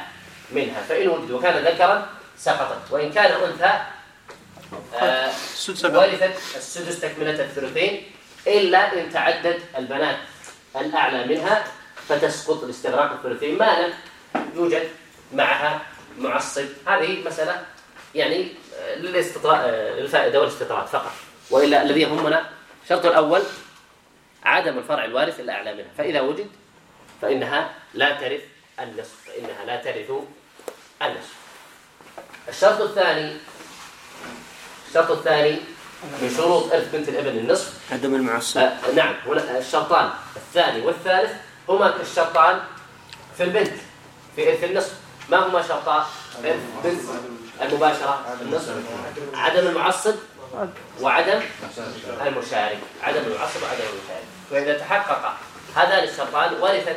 منها فإن وجد وكان ذكرا سقطت وإن كان أنثى آه ورثت السدس تكملة الثلثين إلا إن تعدد البنات. الأعلى منها؟ فتسقط الاستغراق الثلثين ما لم يوجد معها معصب. هذه مسألة يعني للفائدة والاستطراد فقط. وإلا الذي يهمنا الشرط الأول عدم الفرع الوارث الأعلى منها. فإذا وجد فإنها لا ترث النصف فإنها لا ترث النصف. الشرط الثاني الشرط الثاني من شروط إرث بنت الأبن النصف. عدم المعصب. آه نعم آه، الشرطان الثاني والثالث هما الشرطان في البنت في إرث النصف. ما هما شرطان؟ إرث بنت المباشرة النصف. عدم المعصب وعدم المشارك. عدم المعصب وعدم المشارك. فإذا تحقق هذان الشرطان ورثت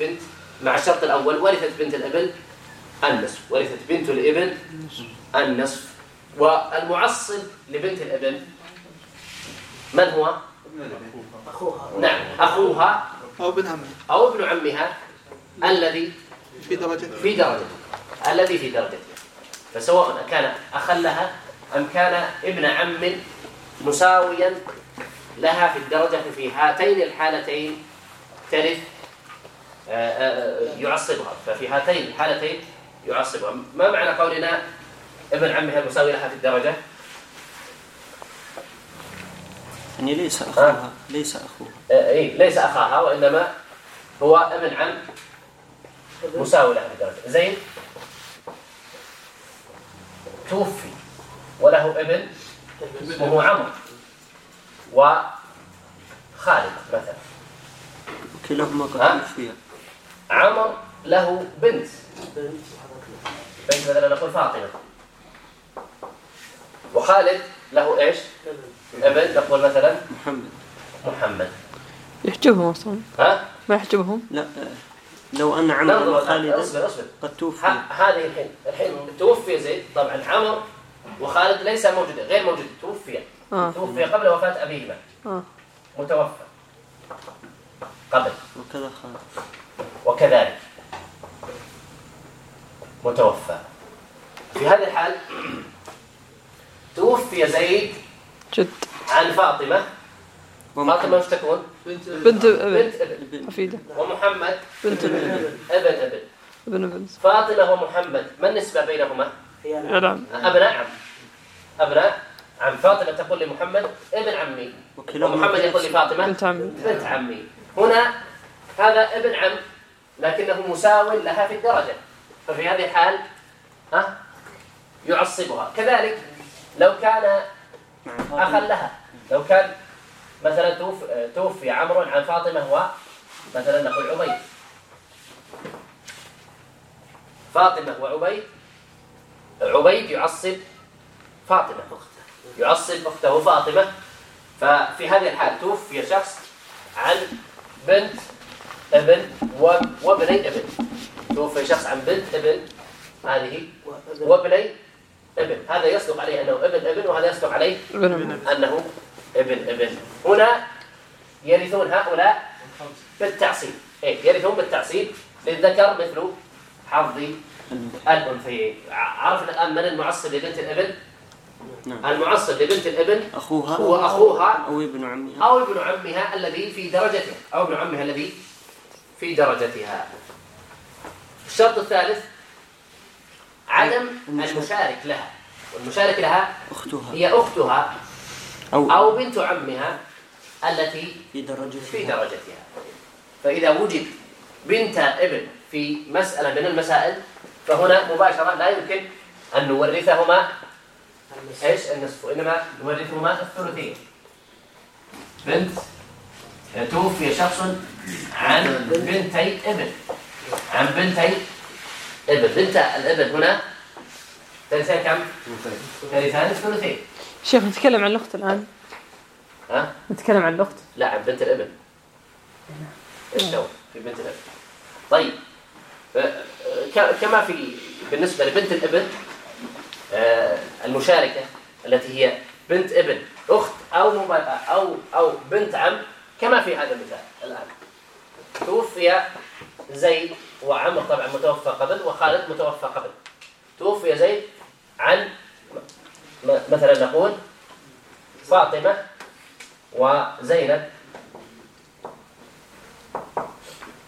بنت مع الشرط الأول ورثت بنت الأبن النصف ورثت بنت الإبن النصف. والمعصب لبنت الابن. من هو؟ أخوها. نعم أخوها. أو ابن عمها أو ابن عمها. الذي في درجته في درجته الذي في درجته فسواء كان أخا لها أم كان ابن عم مساويا لها في الدرجة في هاتين الحالتين ترث آه، آه، يعصبها. ففي هاتين الحالتين يعصبها. ما معنى قولنا ابن عمها المساوي لها في الدرجة. يعني ليس أخاها آه. ليس أخوها. آه، إيه ليس أخاها وإنما هو ابن عم مساوي لها في الدرجة. زين؟ توفي وله ابن وهو عمرو وخالد مثلا. كلاهما قد توفيا عمر له بنت. بنت مثلا نقول فاطمة. وخالد له إيش؟ أبن نقول مثلا محمد. محمد يحجبهم أصلا. ها؟ ما يحجبهم؟ لا لو أن عمر وخالد قد توفي. هذه الحين الحين توفي زيد. طبعا عمر وخالد ليس موجود غير موجود. توفي. آه. توفي قبل وفاة ابيهما آه. متوفى. قبل. وكذا خالد. وكذلك. متوفى. في هذه الحال توفي زيد جد. عن فاطمة. فاطمة مش تكون بنت بنت ابن حفيدة ومحمد بنت ابن ابن ابن ابن ابن فاطمة ومحمد ما النسبة بينهما؟ يا نعم أبناء عم. أبناء عم. فاطمة تقول لمحمد ابن عمي. ومحمد يقول لفاطمة بنت عمي. بنت عمي. هنا هذا ابن عم لكنه مساو لها في الدرجة. ففي هذه الحال ها يعصبها. كذلك لو كان أخا لها. لو كان مثلا توفي, عمرو عن فاطمة و مثلا نقول عبيد. فاطمة وعبيد عبيد. يعصب فاطمة أخته يعصب أخته فاطمة. ففي هذه الحال توفي شخص عن بنت ابن وابني ابن. توفي شخص عن بنت ابن هذه وابني ابن. هذا يصدق عليه أنه ابن ابن وهذا يصدق عليه ابن. ابن أنه ابن ابن. هنا يرثون هؤلاء بالتعصيب. إيه يرثون بالتعصيب للذكر مثل حظ الأنثيين. عرفنا الآن من المعصب لبنت الابن؟ نعم. المعصب لبنت الابن أخوها هو أخوها أو ابن عمها. أو ابن عمها الذي في درجتها أو ابن عمها الذي في درجتها. الشرط الثالث عدم المشارك لها. والمشارك لها أختها. هي أختها أو, أو بنت عمها التي في درجتها, في درجتها. فإذا وجد بنت ابن في مسألة من المسائل فهنا مباشرة لا يمكن أن نورثهما. إيش؟ النصف. إنما نورثهما الثلثين. بنت توفي شخص عن بنتي ابن. عن بنتي الابل بنت الابل هنا. يعني ثلثين كم؟ ثلثان الثلثين شيخ نتكلم عن الأخت الآن. ها؟ نتكلم عن الأخت؟ لا عن بنت الابن في بنت الابن طيب. أه، أه، كما في بالنسبة لبنت الابن أه، المشاركة التي هي بنت ابن أخت أو أو أو بنت عم كما في هذا المثال الآن. توفي زيد وعمر طبعا متوفى قبل وخالد متوفى قبل. توفي زيد عن مثلا نقول فاطمة وزينب.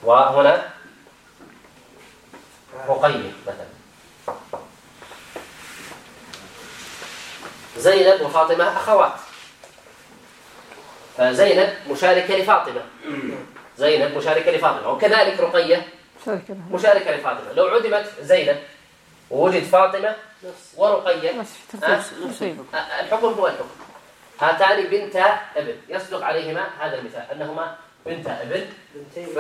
وهنا رقية مثلا. زينب وفاطمة أخوات. فزينب مشاركة لفاطمة. زينب مشاركة لفاطمة. وكذلك رقية مشاركة لفاطمة. لو عدمت زينب ووجد فاطمة ورقية أه، الحكم هو الحكم. هاتان بنتا ابن. يصدق عليهما هذا المثال أنهما بنتا ابن. ف...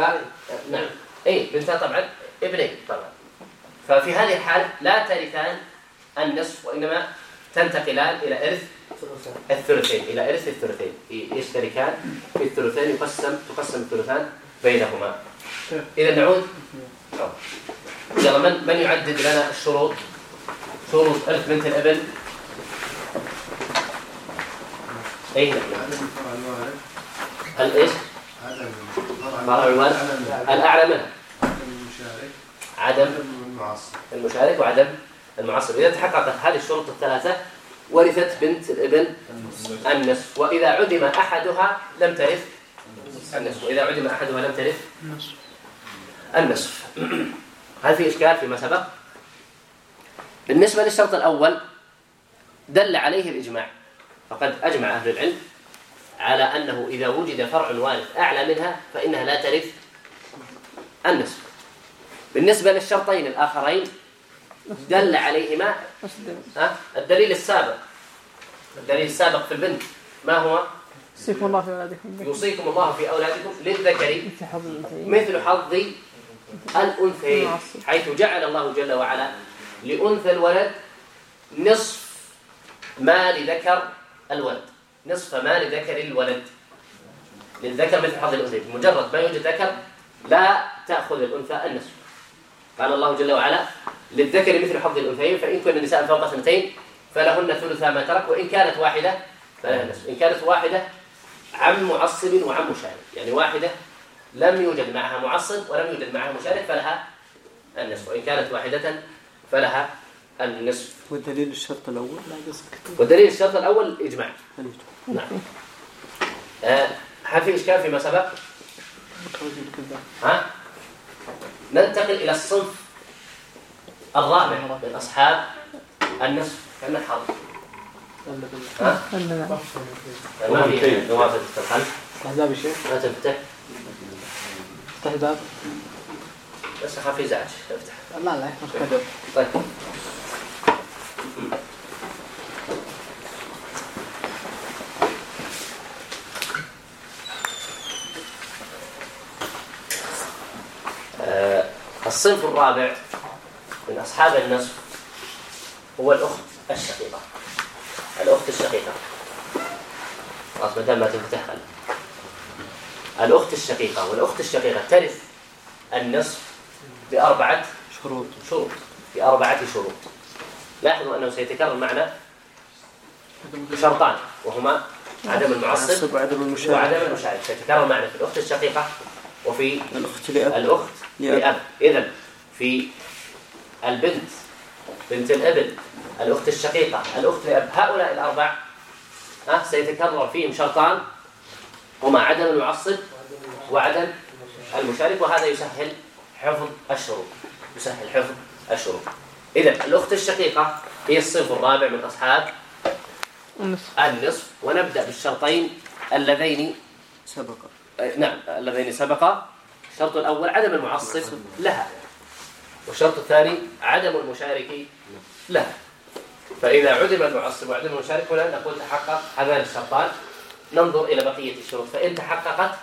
نعم. أي بنتا طبعا ابنين طبعا. ففي هذه الحال لا ترثان النصف وإنما تنتقلان إلى إرث الثلثين. إلى إرث الثلثين. إيه، يشتركان في الثلثين يقسم تقسم الثلثان بينهما. إذا نعود يلا من من يعدد لنا الشروط؟ شروط ألف بنت الأبل أين؟ الإيش مرأة الوالد الأعلى منها عدم. المشارك وعدم المعصب إذا تحققت هذه الشروط الثلاثة ورثت بنت الابن النصف. وإذا عدم أحدها لم ترث النصف. وإذا عدم أحدها لم ترث النصف. هل في إشكال فيما سبق؟ بالنسبة للشرط الأول دل عليه الإجماع. فقد أجمع أهل العلم على أنه إذا وجد فرع وارث أعلى منها فإنها لا ترث النصف. بالنسبة للشرطين الآخرين دل عليهما. الدليل السابق. الدليل السابق في البنت ما هو؟ يوصيكم الله في أولادكم. يوصيكم الله في أولادكم للذكر. مثل حظ الأنثيين نعم. حيث جعل الله جل وعلا لأنثى الولد نصف ما لذكر الولد. نصف ما لذكر الولد. للذكر مثل حظ الأنثيين. مجرد ما يوجد ذكر لا تأخذ الأنثى النصف. قال الله جل وعلا للذكر مثل حظ الأنثيين فإن كن النساء فوق اثنتين فلهن ثلثا ما ترك وإن كانت واحدة فلها نصف. إن كانت واحدة عن معصب وعن شارب يعني واحدة لم يوجد معها معصب ولم يوجد معها مشارك فلها النصف. وإن كانت واحدة فلها النصف. والدليل الشرط الأول؟ والدليل الشرط الأول الإجماع نعم. آه، هل في إشكال فيما سبق؟ ها؟ ننتقل إلى الصنف الرابع من أصحاب النصف. كما حاضر ها؟ ما في نوافذ في الخلف؟ لا تفتح. افتح الباب بس اخاف يزعج افتح. لا لا يفتح طيب الصنف الرابع من أصحاب النصف هو الأخت الشقيقة. الأخت الشقيقة. خلاص ما ما تنفتح قلبك الأخت الشقيقة والأخت الشقيقة ترث النصف بأربعة شروط. شروط بأربعة شروط. لاحظوا أنه سيتكرر معنا شرطان وهما عدم المعصب وعدم المشارك وعدم المشارك سيتكرر معنا في الأخت الشقيقة وفي الأخت لأب. الأخت لأب. إذا في البنت بنت الابن الأخت الشقيقة الأخت لأب. هؤلاء الأربع ها سيتكرر فيهم شرطان هما عدم المعصب وعدم المشارك وهذا يسهل حفظ الشروط. يسهل حفظ الشروط. إذا الأخت الشقيقة هي الصنف الرابع من أصحاب النصف. النصف. ونبدأ بالشرطين اللذين سبق. نعم اللذين سبق. الشرط الأول عدم المعصب لها. والشرط الثاني عدم المشارك لها. فإذا عدم المعصب وعدم المشارك هنا نقول تحقق هذان الشرطان. ننظر إلى بقية الشروط. فإن تحققت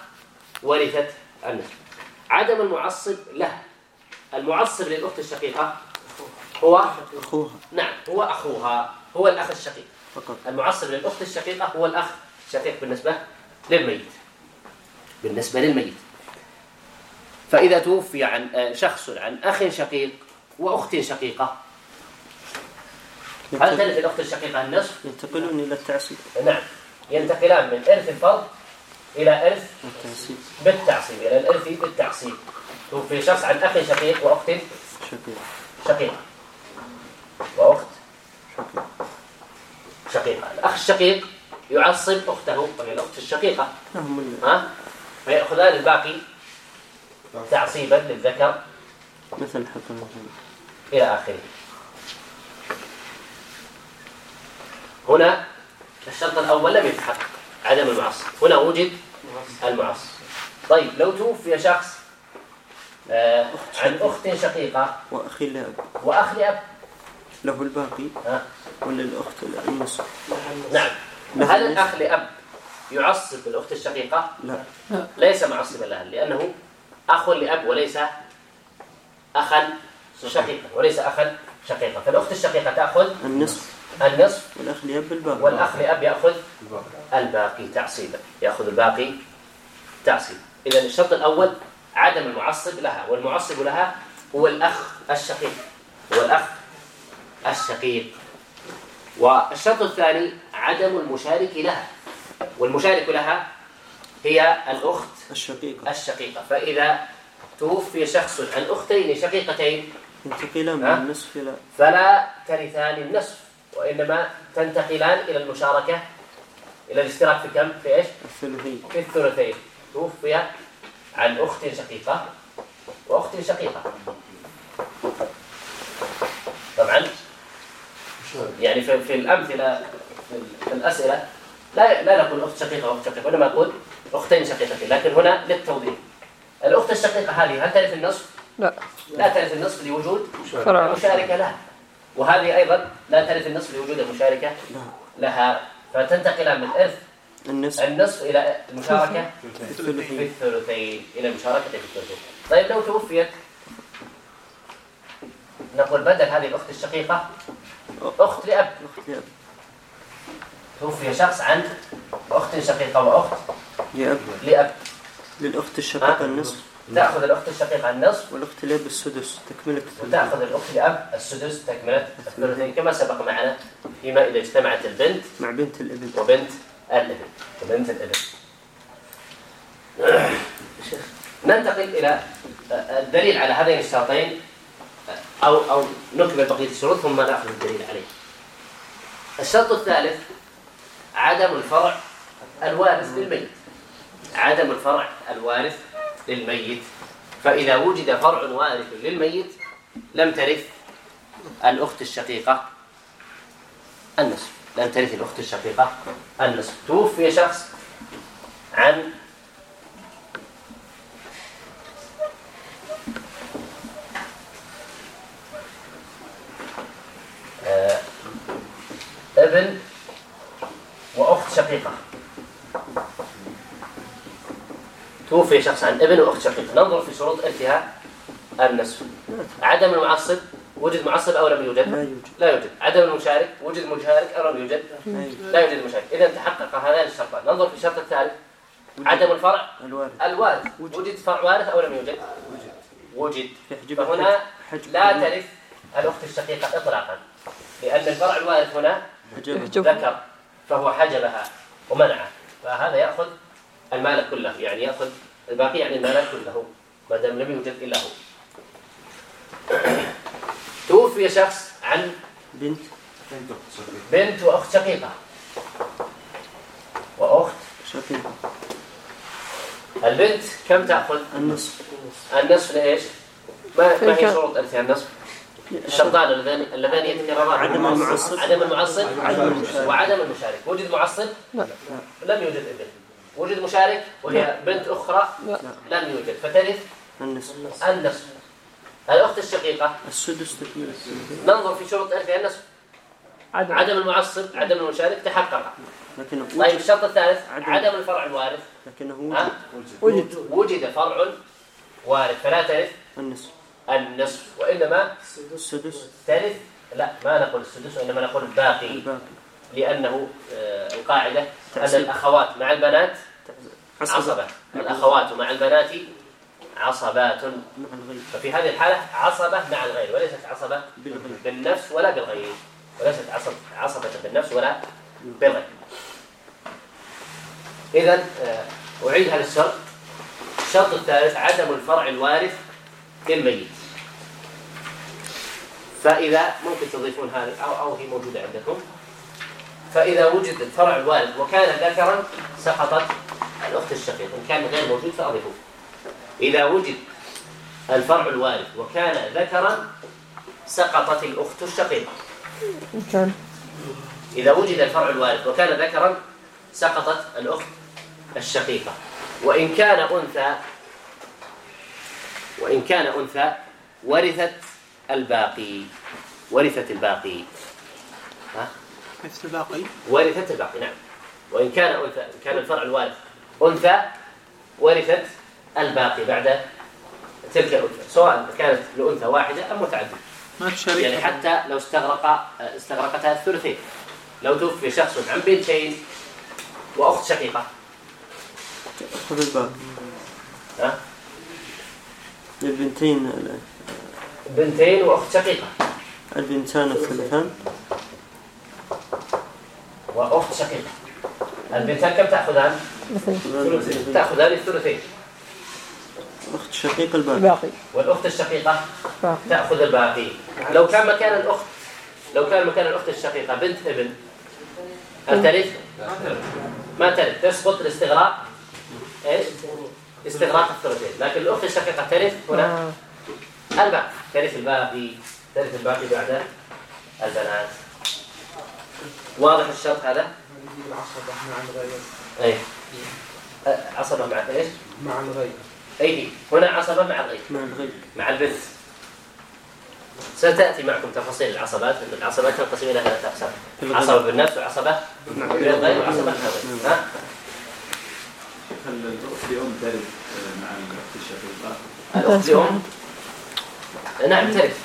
ورثت النسب عدم المعصب له. المعصب للأخت الشقيقة هو أخوها. نعم هو أخوها. هو الأخ الشقيق. فقط. المعصب للأخت الشقيقة هو الأخ الشقيق بالنسبة للميت. بالنسبة للميت. فإذا توفي عن آه، شخص عن أخ شقيق وأخت شقيقة هل تلف الأخت الشقيقة النصف؟ ينتقلون إلى التعصيب. نعم. ينتقلان من إرث الفرض إلى إرث بالتعصيب. إلى الإرث بالتعصيب. توفي شخص عن أخ شقيق وأخت شقيق. وأخت شقيقة. الأخ الشقيق يعصب أخته وهي الأخت الشقيقة. ها؟ فيأخذان الباقي تعصيبا للذكر مثل حكم إلى آخره. هنا الشرط الأول لم يتحقق عدم المعصر هنا وجد المعصر طيب لو توفي شخص آه، عن أخت شقيقة وأخي لأب. وأخ لأب. له الباقي؟ ولا الأخت النصف نعم. هل الأخ لأب يعصب الأخت الشقيقة؟ لا. ليس معصبا لها لأنه أخ لأب وليس أخا شقيقة وليس أخا شقيقة فالأخت الشقيقة تأخذ النصف. النصف والأخ لأب الباقي. والأخ لأب يأخذ الباقي تعصيبا يأخذ الباقي تعصيبا. إذا الشرط الأول عدم المعصب لها والمعصب لها هو الأخ الشقيق. هو الأخ الشقيق. والشرط الثاني عدم المشارك لها. والمشارك لها هي الأخت الشقيقة. الشقيقة. فإذا توفي شخص عن أختين شقيقتين انتقلا من النصف فلا ترثان النصف. وإنما تنتقلان إلى المشاركة إلى الاشتراك في كم؟ في إيش؟ الثلثين. في الثلثين. توفي عن أخت شقيقة وأخت شقيقة. طبعا يعني في, في الأمثلة في الأسئلة لا لا نقول أخت شقيقة وأخت شقيقة وإنما نقول أختين شقيقتين لكن هنا للتوضيح. الأخت الشقيقة هذه هل تعرف النصف؟ لا. لا تعرف النصف لوجود مشاركة لا وهذه أيضا لا ترث النصف لوجود المشاركة نعم. لها فتنتقل من إرث النصف. النصف إلى المشاركة في الثلثين إلى المشاركة في الثلثين. طيب لو توفيت نقول بدل هذه الأخت الشقيقة أخت لأب. توفي شخص عن أخت شقيقة وأخت لأب. لأب. للأخت الشقيقة النصف. نعم. تأخذ الأخت الشقيقة النصف. والأخت الأب السدس تكملة وتأخذ الأخت الأب السدس تكملة الثلثين كما سبق معنا فيما إذا اجتمعت البنت مع بنت الإبن. وبنت الإبن. وبنت الإبن. ننتقل إلى آه، آه، الدليل على هذين الشرطين آه، أو أو نكمل بقية الشروط ثم نأخذ الدليل عليه. الشرط الثالث عدم الفرع الوارث للميت. عدم الفرع الوارث للميت. فإذا وجد فرع وارث للميت لم ترث الأخت الشقيقة النصف. لم ترث الأخت الشقيقة النصف. توفي شخص عن آه، ابن وأخت شقيقة. توفي شخص عن ابن وأخت شقيق. ننظر في شروط انتهاء النسب عدم المعصب وجد معصب أو لم يوجد؟ لا يوجد, لا يوجد. عدم المشارك وجد مشارك أو لم يوجد؟ لا يوجد. مشارك إذا تحقق هذان الشرطان. ننظر في الشرط الثالث. عدم الفرع. الوارث. الوارث. وجد. فرع وارث أو لم يوجد؟ وجد. فهنا لا ترث الأخت الشقيقة إطلاقا. لأن الفرع الوارث هنا ذكر فهو حجبها ومنعه. فهذا يأخذ المال كله يعني يأخذ الباقي يعني المال كله ما دام لم يوجد إلا هو. توفي شخص عن بنت. بنت وأخت شقيقة. وأخت شقيقة. البنت كم تأخذ؟ النصف. النصف لإيش؟ ما, ما هي شروط إرثها النصف؟ الشرطان اللذان اللذان يتكرران عدم المعصب. عدم المعصب. وعدم المشارك. وجد معصب؟ لا. لم يوجد ابن. وجد مشارك وهي نعم. بنت أخرى لا. لم يوجد. فثالث النصف. النصف. الأخت الشقيقة. السدس ننظر في شروط إرثها النصف. عدم, عدم المعصب نعم. عدم المشارك تحقق. طيب الشرط الثالث عدم, عدم الفرع الوارث. لكنه وجد. وجد. وجد فرع وارث. فلا ترث. النصف. النصف. وإنما السدس. ترث. لا ما نقول السدس وإنما نقول الباقي. الباقي. لأنه آه، القاعدة أن الأخوات مع البنات عصبة. الأخوات مع البنات عصبات. ففي هذه الحالة عصبة مع الغير وليست عصبة بالنفس ولا بالغير وليست عصب عصبة بالنفس ولا بالغير. إذا آه، أعيد هذا الشرط. الشرط الثالث عدم الفرع الوارث للميت. فإذا ممكن تضيفون هذا أو أو هي موجودة عندكم. فإذا وجد الفرع الوالد وكان ذكرا سقطت الأخت الشقيقة. إن كان غير موجود فأضفوه إذا وجد الفرع الوالد وكان ذكرا سقطت الأخت الشقيقة. إذا وجد الفرع الوالد وكان ذكرا سقطت الأخت الشقيقة. وإن كان أنثى وإن كان أنثى ورثت الباقي. ورثت الباقي. ها؟ مثل الباقي ورثت الباقي نعم. وإن كان أنثى كان الفرع الوارث أنثى ورثت الباقي بعد تلك الأنثى سواء كانت لأنثى واحدة أم متعددة. يعني حتى لو استغرق استغرقتها الثلثين. لو توفي شخص عن بنتين وأخت شقيقة. تأخذ الباقي. ها؟ البنتين البنتين وأخت شقيقة. البنتان الثلثان. وأخت شقيقه البنتان كم تاخذان؟ تاخذان الثلثين الأخت الشقيقة الباقي. والأخت الشقيقة؟ باقي. تأخذ الباقي. لو كان مكان الأخت لو كان مكان الأخت الشقيقة بنت ابن هل ترث؟ ما ترث تسقط الاستغراق. إيش؟ استغراق الثلثين. لكن الأخت الشقيقة ترث هنا. آه. الباقي. ترث الباقي. ترث الباقي بعد البنات. واضح الشرط هذا؟ العصبة مع الغير أي عصبة مع إيش؟ مع الغير أي هنا عصبة مع الغير مع الغيب. مع البنت ستأتي معكم تفاصيل العصبات العصبات تنقسم إلى ثلاثة أقسام. عصبة بالنفس وعصبة بالغير وعصبة مع ها؟ هل الأخت لأم ترث آه، مع الأخت الشقيقة؟ الأخت لأم نعم ترث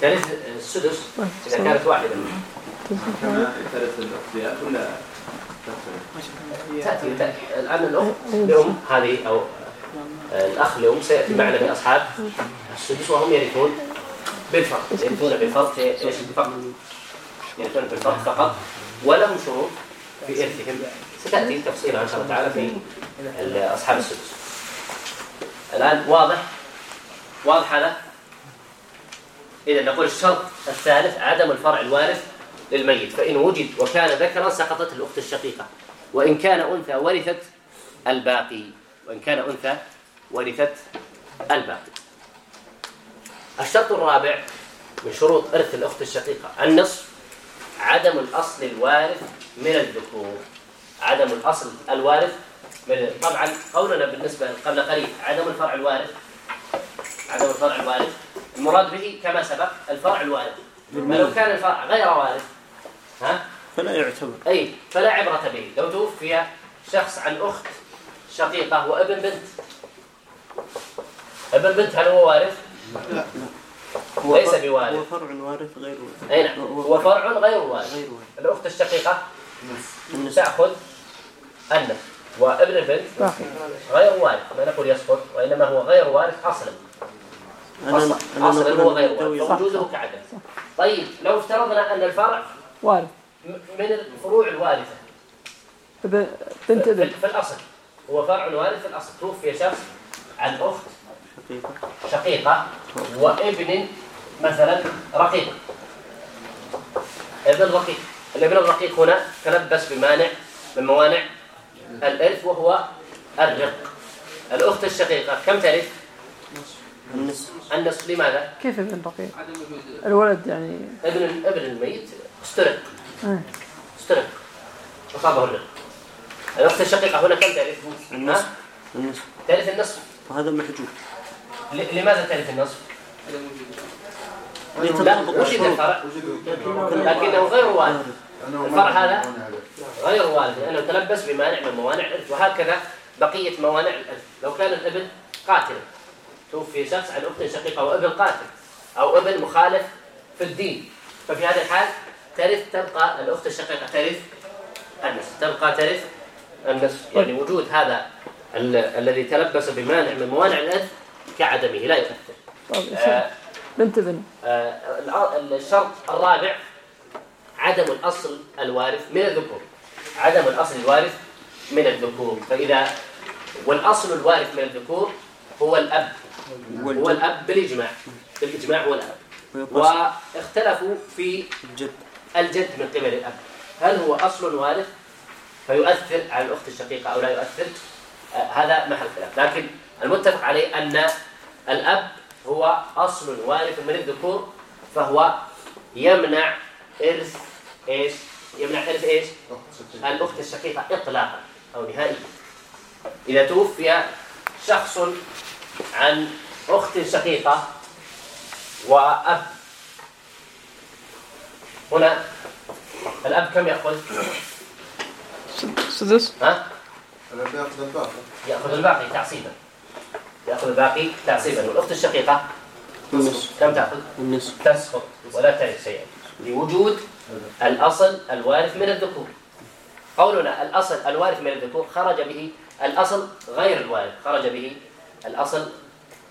ترث السدس إذا كانت واحدة. كما اعترف الاختيار ولا تاتي الآن الأم لام هذه أو الاخ لام سياتي معنا من اصحاب السدس وهم يرثون بالفرض يرثون بالفرض إيش بالفرض؟ يرثون بالفرض فقط ولهم شروط في ارثهم ستاتي تفصيلا ان شاء الله تعالى في اصحاب السدس الان واضح واضح هذا إذا نقول الشرط الثالث عدم الفرع الوارث للميت. فإن وجد وكان ذكرا سقطت الأخت الشقيقة. وإن كان أنثى ورثت الباقي. وإن كان أنثى ورثت الباقي. الشرط الرابع من شروط إرث الأخت الشقيقة. النصف عدم الأصل الوارث من الذكور. عدم الأصل الوارث من طبعا قولنا بالنسبة قبل قليل. عدم الفرع الوارث. عدم الفرع الوارث. المراد به كما سبق الفرع الوارث. فلو كان الفرع غير وارث ها؟ فلا يعتبر. أي فلا عبرة به. لو توفي شخص عن أخت شقيقة وابن بنت. ابن بنت هل هو وارث؟ لا لا. هو ليس بوارث. هو فرع وارث غير وارث. أي نعم. هو فرع غير وارث. غير وارث. الأخت الشقيقة نعم. تأخذ النف وابن البنت غير وارث. ما نقول يسقط وإنما هو غير وارث أصلا. أصلا, أصلاً هو غير وارث. وجوده كعدم. طيب لو افترضنا أن الفرع وارث من الفروع الوارثة. بنت في الأصل. هو فرع الوارث في الأصل. توفي شخص عن أخت شقيقة. شقيقة وابن مثلا رقيق. ابن الرقيق. الابن الرقيق هنا تلبس بمانع من موانع الإرث وهو الرق. الأخت الشقيقة كم ترث؟ النصف. النصف لماذا؟ كيف ابن رقيق؟ الولد يعني. ابن ابن الميت. استرق استرق أصابه اللب الأخت الشقيقة هنا كم تعرف؟ النصف. النصف. تعرف النصف. وهذا محجوب. لماذا تعرف النصف؟ لا وجد الفرع لكنه غير وارد الفرع هذا؟ غير وارد لأنه تلبس بمانع من موانع الإرث وهكذا بقية موانع الإرث. لو كان الابن قاتلا توفي شخص عن أخت شقيقة وابن قاتل أو ابن مخالف في الدين. ففي هذا الحال ترث تبقى الأخت الشقيقة ترث أنس تبقى ترث أنس يعني وجود هذا ال الذي تلبس بمانع من موانع الإرث كعدمه لا يؤثر. ننتظر آه, آه، الشرط الرابع عدم الأصل الوارث من الذكور. عدم الأصل الوارث من الذكور. فإذا والأصل الوارث من الذكور هو الأب. هو الأب بالإجماع. بالإجماع هو الأب. واختلفوا في الجد. الجد من قبل الأب. هل هو أصل وارث؟ فيؤثر على الأخت الشقيقة أو لا يؤثر؟ آه، هذا محل خلاف. لكن المتفق عليه أن الأب هو أصل وارث من الذكور فهو يمنع إرث إيش؟ يمنع إرث إيش؟ الأخت الشقيقة إطلاقا أو نهائيا. إذا توفي شخص عن أخت شقيقة وأب هنا. الأب كم يأخذ؟ سدس. ها؟ ياخذ الباقي. يأخذ الباقي تعصيبا يأخذ الباقي تعصيبا والأخت الشقيقة؟ النصف كم تأخذ؟ النصف. تسقط ولا تعرف شيئا. لوجود الأصل الوارث من الذكور. قولنا الأصل الوارث من الذكور خرج به الأصل غير الوارث. خرج به الأصل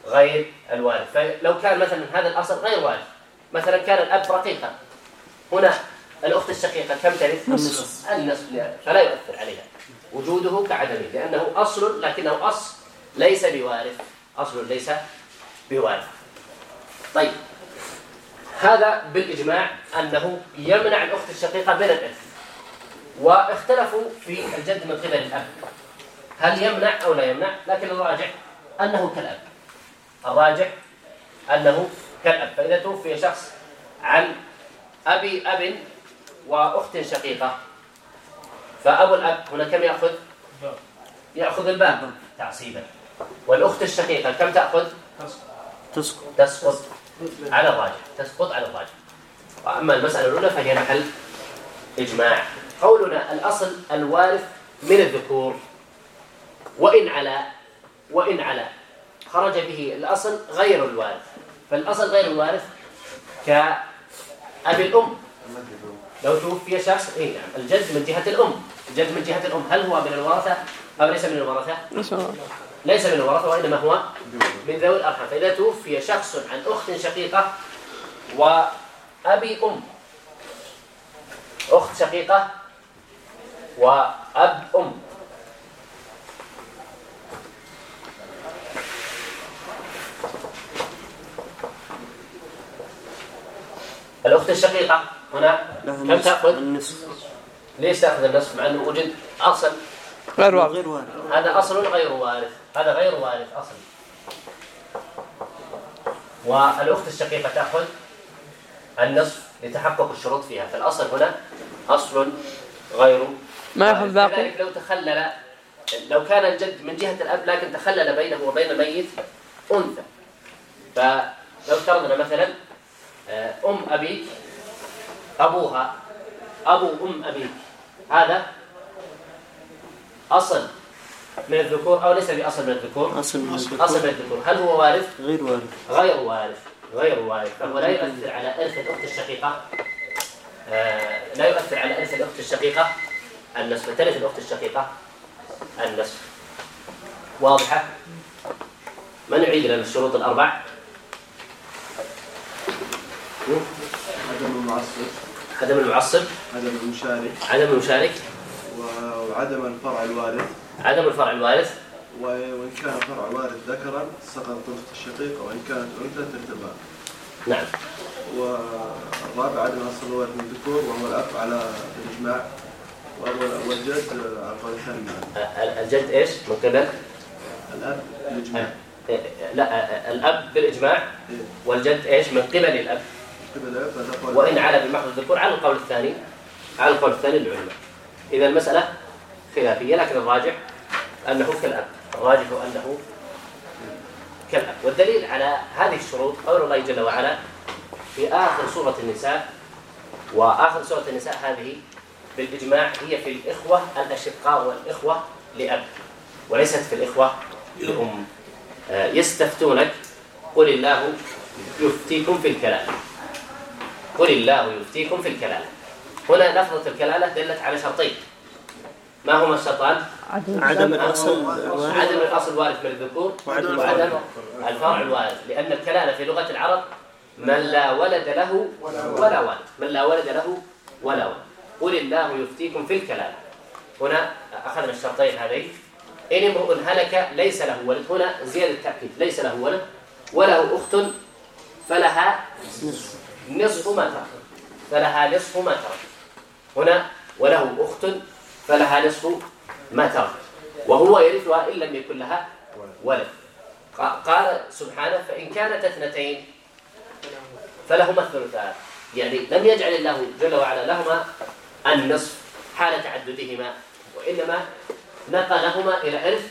غير الوارث. فلو كان مثلا هذا الأصل غير وارث مثلا كان الأب رقيقا. هنا الأخت الشقيقة كم ترث؟ النصف النصف فلا يؤثر عليها. وجوده كعدمه لأنه أصل لكنه أصل ليس بوارث. أصل ليس بوارث. طيب. هذا بالإجماع أنه يمنع الأخت الشقيقة من الإرث واختلفوا في الجد من قبل الأب. هل يمنع أو لا يمنع؟ لكن الراجع أنه كالأب. الراجع أنه كالأب. فإذا توفي شخص عن أبي أب وأخت شقيقة. فأبو الأب هنا كم يأخذ؟ يأخذ الباب تعصيبا. والأخت الشقيقة كم تأخذ؟ تسقط. تسقط. على الراجح. تسقط على الراجح. وأما المسألة الأولى فهي محل إجماع. قولنا الأصل الوارث من الذكور. وإن على وإن على. خرج به الأصل غير الوارث. فالأصل غير الوارث ك أبي الأم. لو توفي شخص إيه نعم الجد من جهة الأم. الجد من جهة الأم هل هو من الورثة؟ أو ليس من الورثة؟ ليس من الورثة وإنما هو من ذوي الأرحام. فإذا توفي شخص عن أخت شقيقة وأبي أم. أخت شقيقة وأب أم. الأخت الشقيقة هنا. كم تأخذ؟ النصف. ليش تأخذ النصف؟ مع أنه وجد أصل. غير وارث هذا أصل غير وارث. هذا غير وارث أصل. والأخت الشقيقة تأخذ النصف لتحقق الشروط فيها. فالأصل هنا أصل غير ما يأخذ باقي؟ لو تخلل لو كان الجد من جهة الأب لكن تخلل بينه وبين الميت أنثى. فلو افترضنا مثلا آه، أم أبيك أبوها أبو أم أبيك. هذا أصل من الذكور أو ليس بأصل من الذكور؟ أصل من الذكور, أصل من الذكور. هل هو وارث؟ غير وارث. غير وارث غير وارث. فهو لا يؤثر على إرث الأخت الشقيقة. آه، لا يؤثر على إرث الأخت الشقيقة. النصف. ترث الأخت الشقيقة. النصف. واضحة؟ من يعيد لنا الشروط الأربع؟ عدم المعصب عدم المعصب عدم المشارك. عدم المشارك. وعدم الفرع الوارث. عدم الفرع الوارث. وإن كان فرع وارث ذكرا سقط أخت الشقيق وإن كانت أنثى ترتبها نعم. والرابع عدم أصل الوارث من الذكور وهو الأب على الإجماع. والجد على قول الثاني الجد إيش؟ من قبل؟ الأب بالإجماع. لا الأب بالإجماع. إيه. والجد إيش؟ من قبل الأب. وإن على بمحض الذكور على القول الثاني على القول الثاني العلماء إذا المسألة خلافية لكن الراجح أنه كالأب. الراجح أنه كالأب. والدليل على هذه الشروط قول الله جل وعلا في آخر سورة النساء وآخر سورة النساء هذه بالإجماع هي في الإخوة الأشقاء والإخوة لأب وليست في الإخوة لأم. آه، يستفتونك قل الله يفتيكم في الكلام. قل الله يفتيكم في الكلالة. هنا لفظة الكلالة دلت على شرطين. ما هما الشرطان؟ عدم الأصل عدم الأصل وارث من الذكور وعدم الفرع. الوارث. لأن الكلالة في لغة العرب من لا ولد له ولا والد من لا ولد له ولا والد قل الله يفتيكم في الكلالة. هنا أخذنا الشرطين هذين. إن امرؤ هلك ليس له ولد. هنا زيادة التأكيد. ليس له ولد وله أخت فلها نصف متر فلها نصف متر هنا وله أخت فلها نصف متر وهو يرثها إن لم يكن لها ولد. قال سبحانه فإن كانت اثنتين فلهما الثلثان. يعني لم يجعل الله جل وعلا لهما النصف حال تعددهما وإنما نقلهما إلى إرث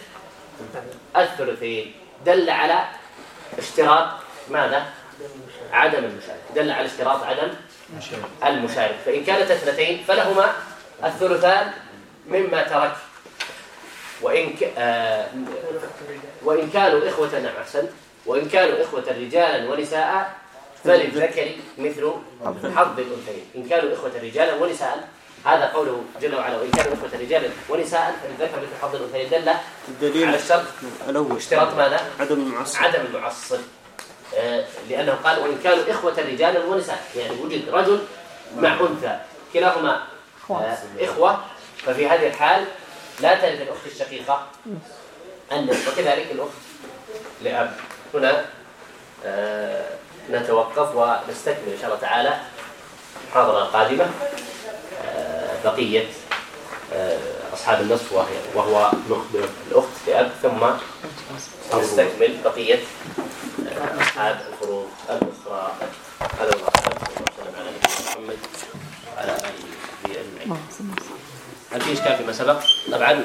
الثلثين. دل على اشتراط ماذا؟ عدم المشارك دل على اشتراط عدم المشارك فإن كانت اثنتين فلهما الثلثان مما ترك. وإن ك... آه... وإن كانوا إخوة نعم أحسنت وإن كانوا إخوة رجالا ونساء فللذكر مثل حظ الأنثيين. إن كانوا إخوة رجالا ونساء هذا قوله جل وعلا وإن كانوا إخوة رجالا ونساء فللذكر مثل حظ الأنثيين. دل على الشرط. الأول. اشتراط ماذا؟ عدم المعصب. عدم المعصب. لأنه قال وإن كانوا إخوة رجالا ونساء يعني وجد رجل مع أنثى. كلاهما إخوة. آه، ففي هذه الحال لا ترث الأخت الشقيقة أنس وكذلك الأخت لأب. هنا آه، نتوقف ونستكمل إن شاء الله تعالى المحاضرة القادمة آه، بقية أصحاب النص وهو الأخت لأب. ثم نستكمل بقية الأبحاث الفروض الأخرى هذا الله وسلم على نبينا محمد وعلى آله أجمعين هل في إشكال فيما سبق؟ طبعا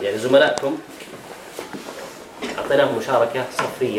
يعني زملائكم أعطيناهم مشاركة صفية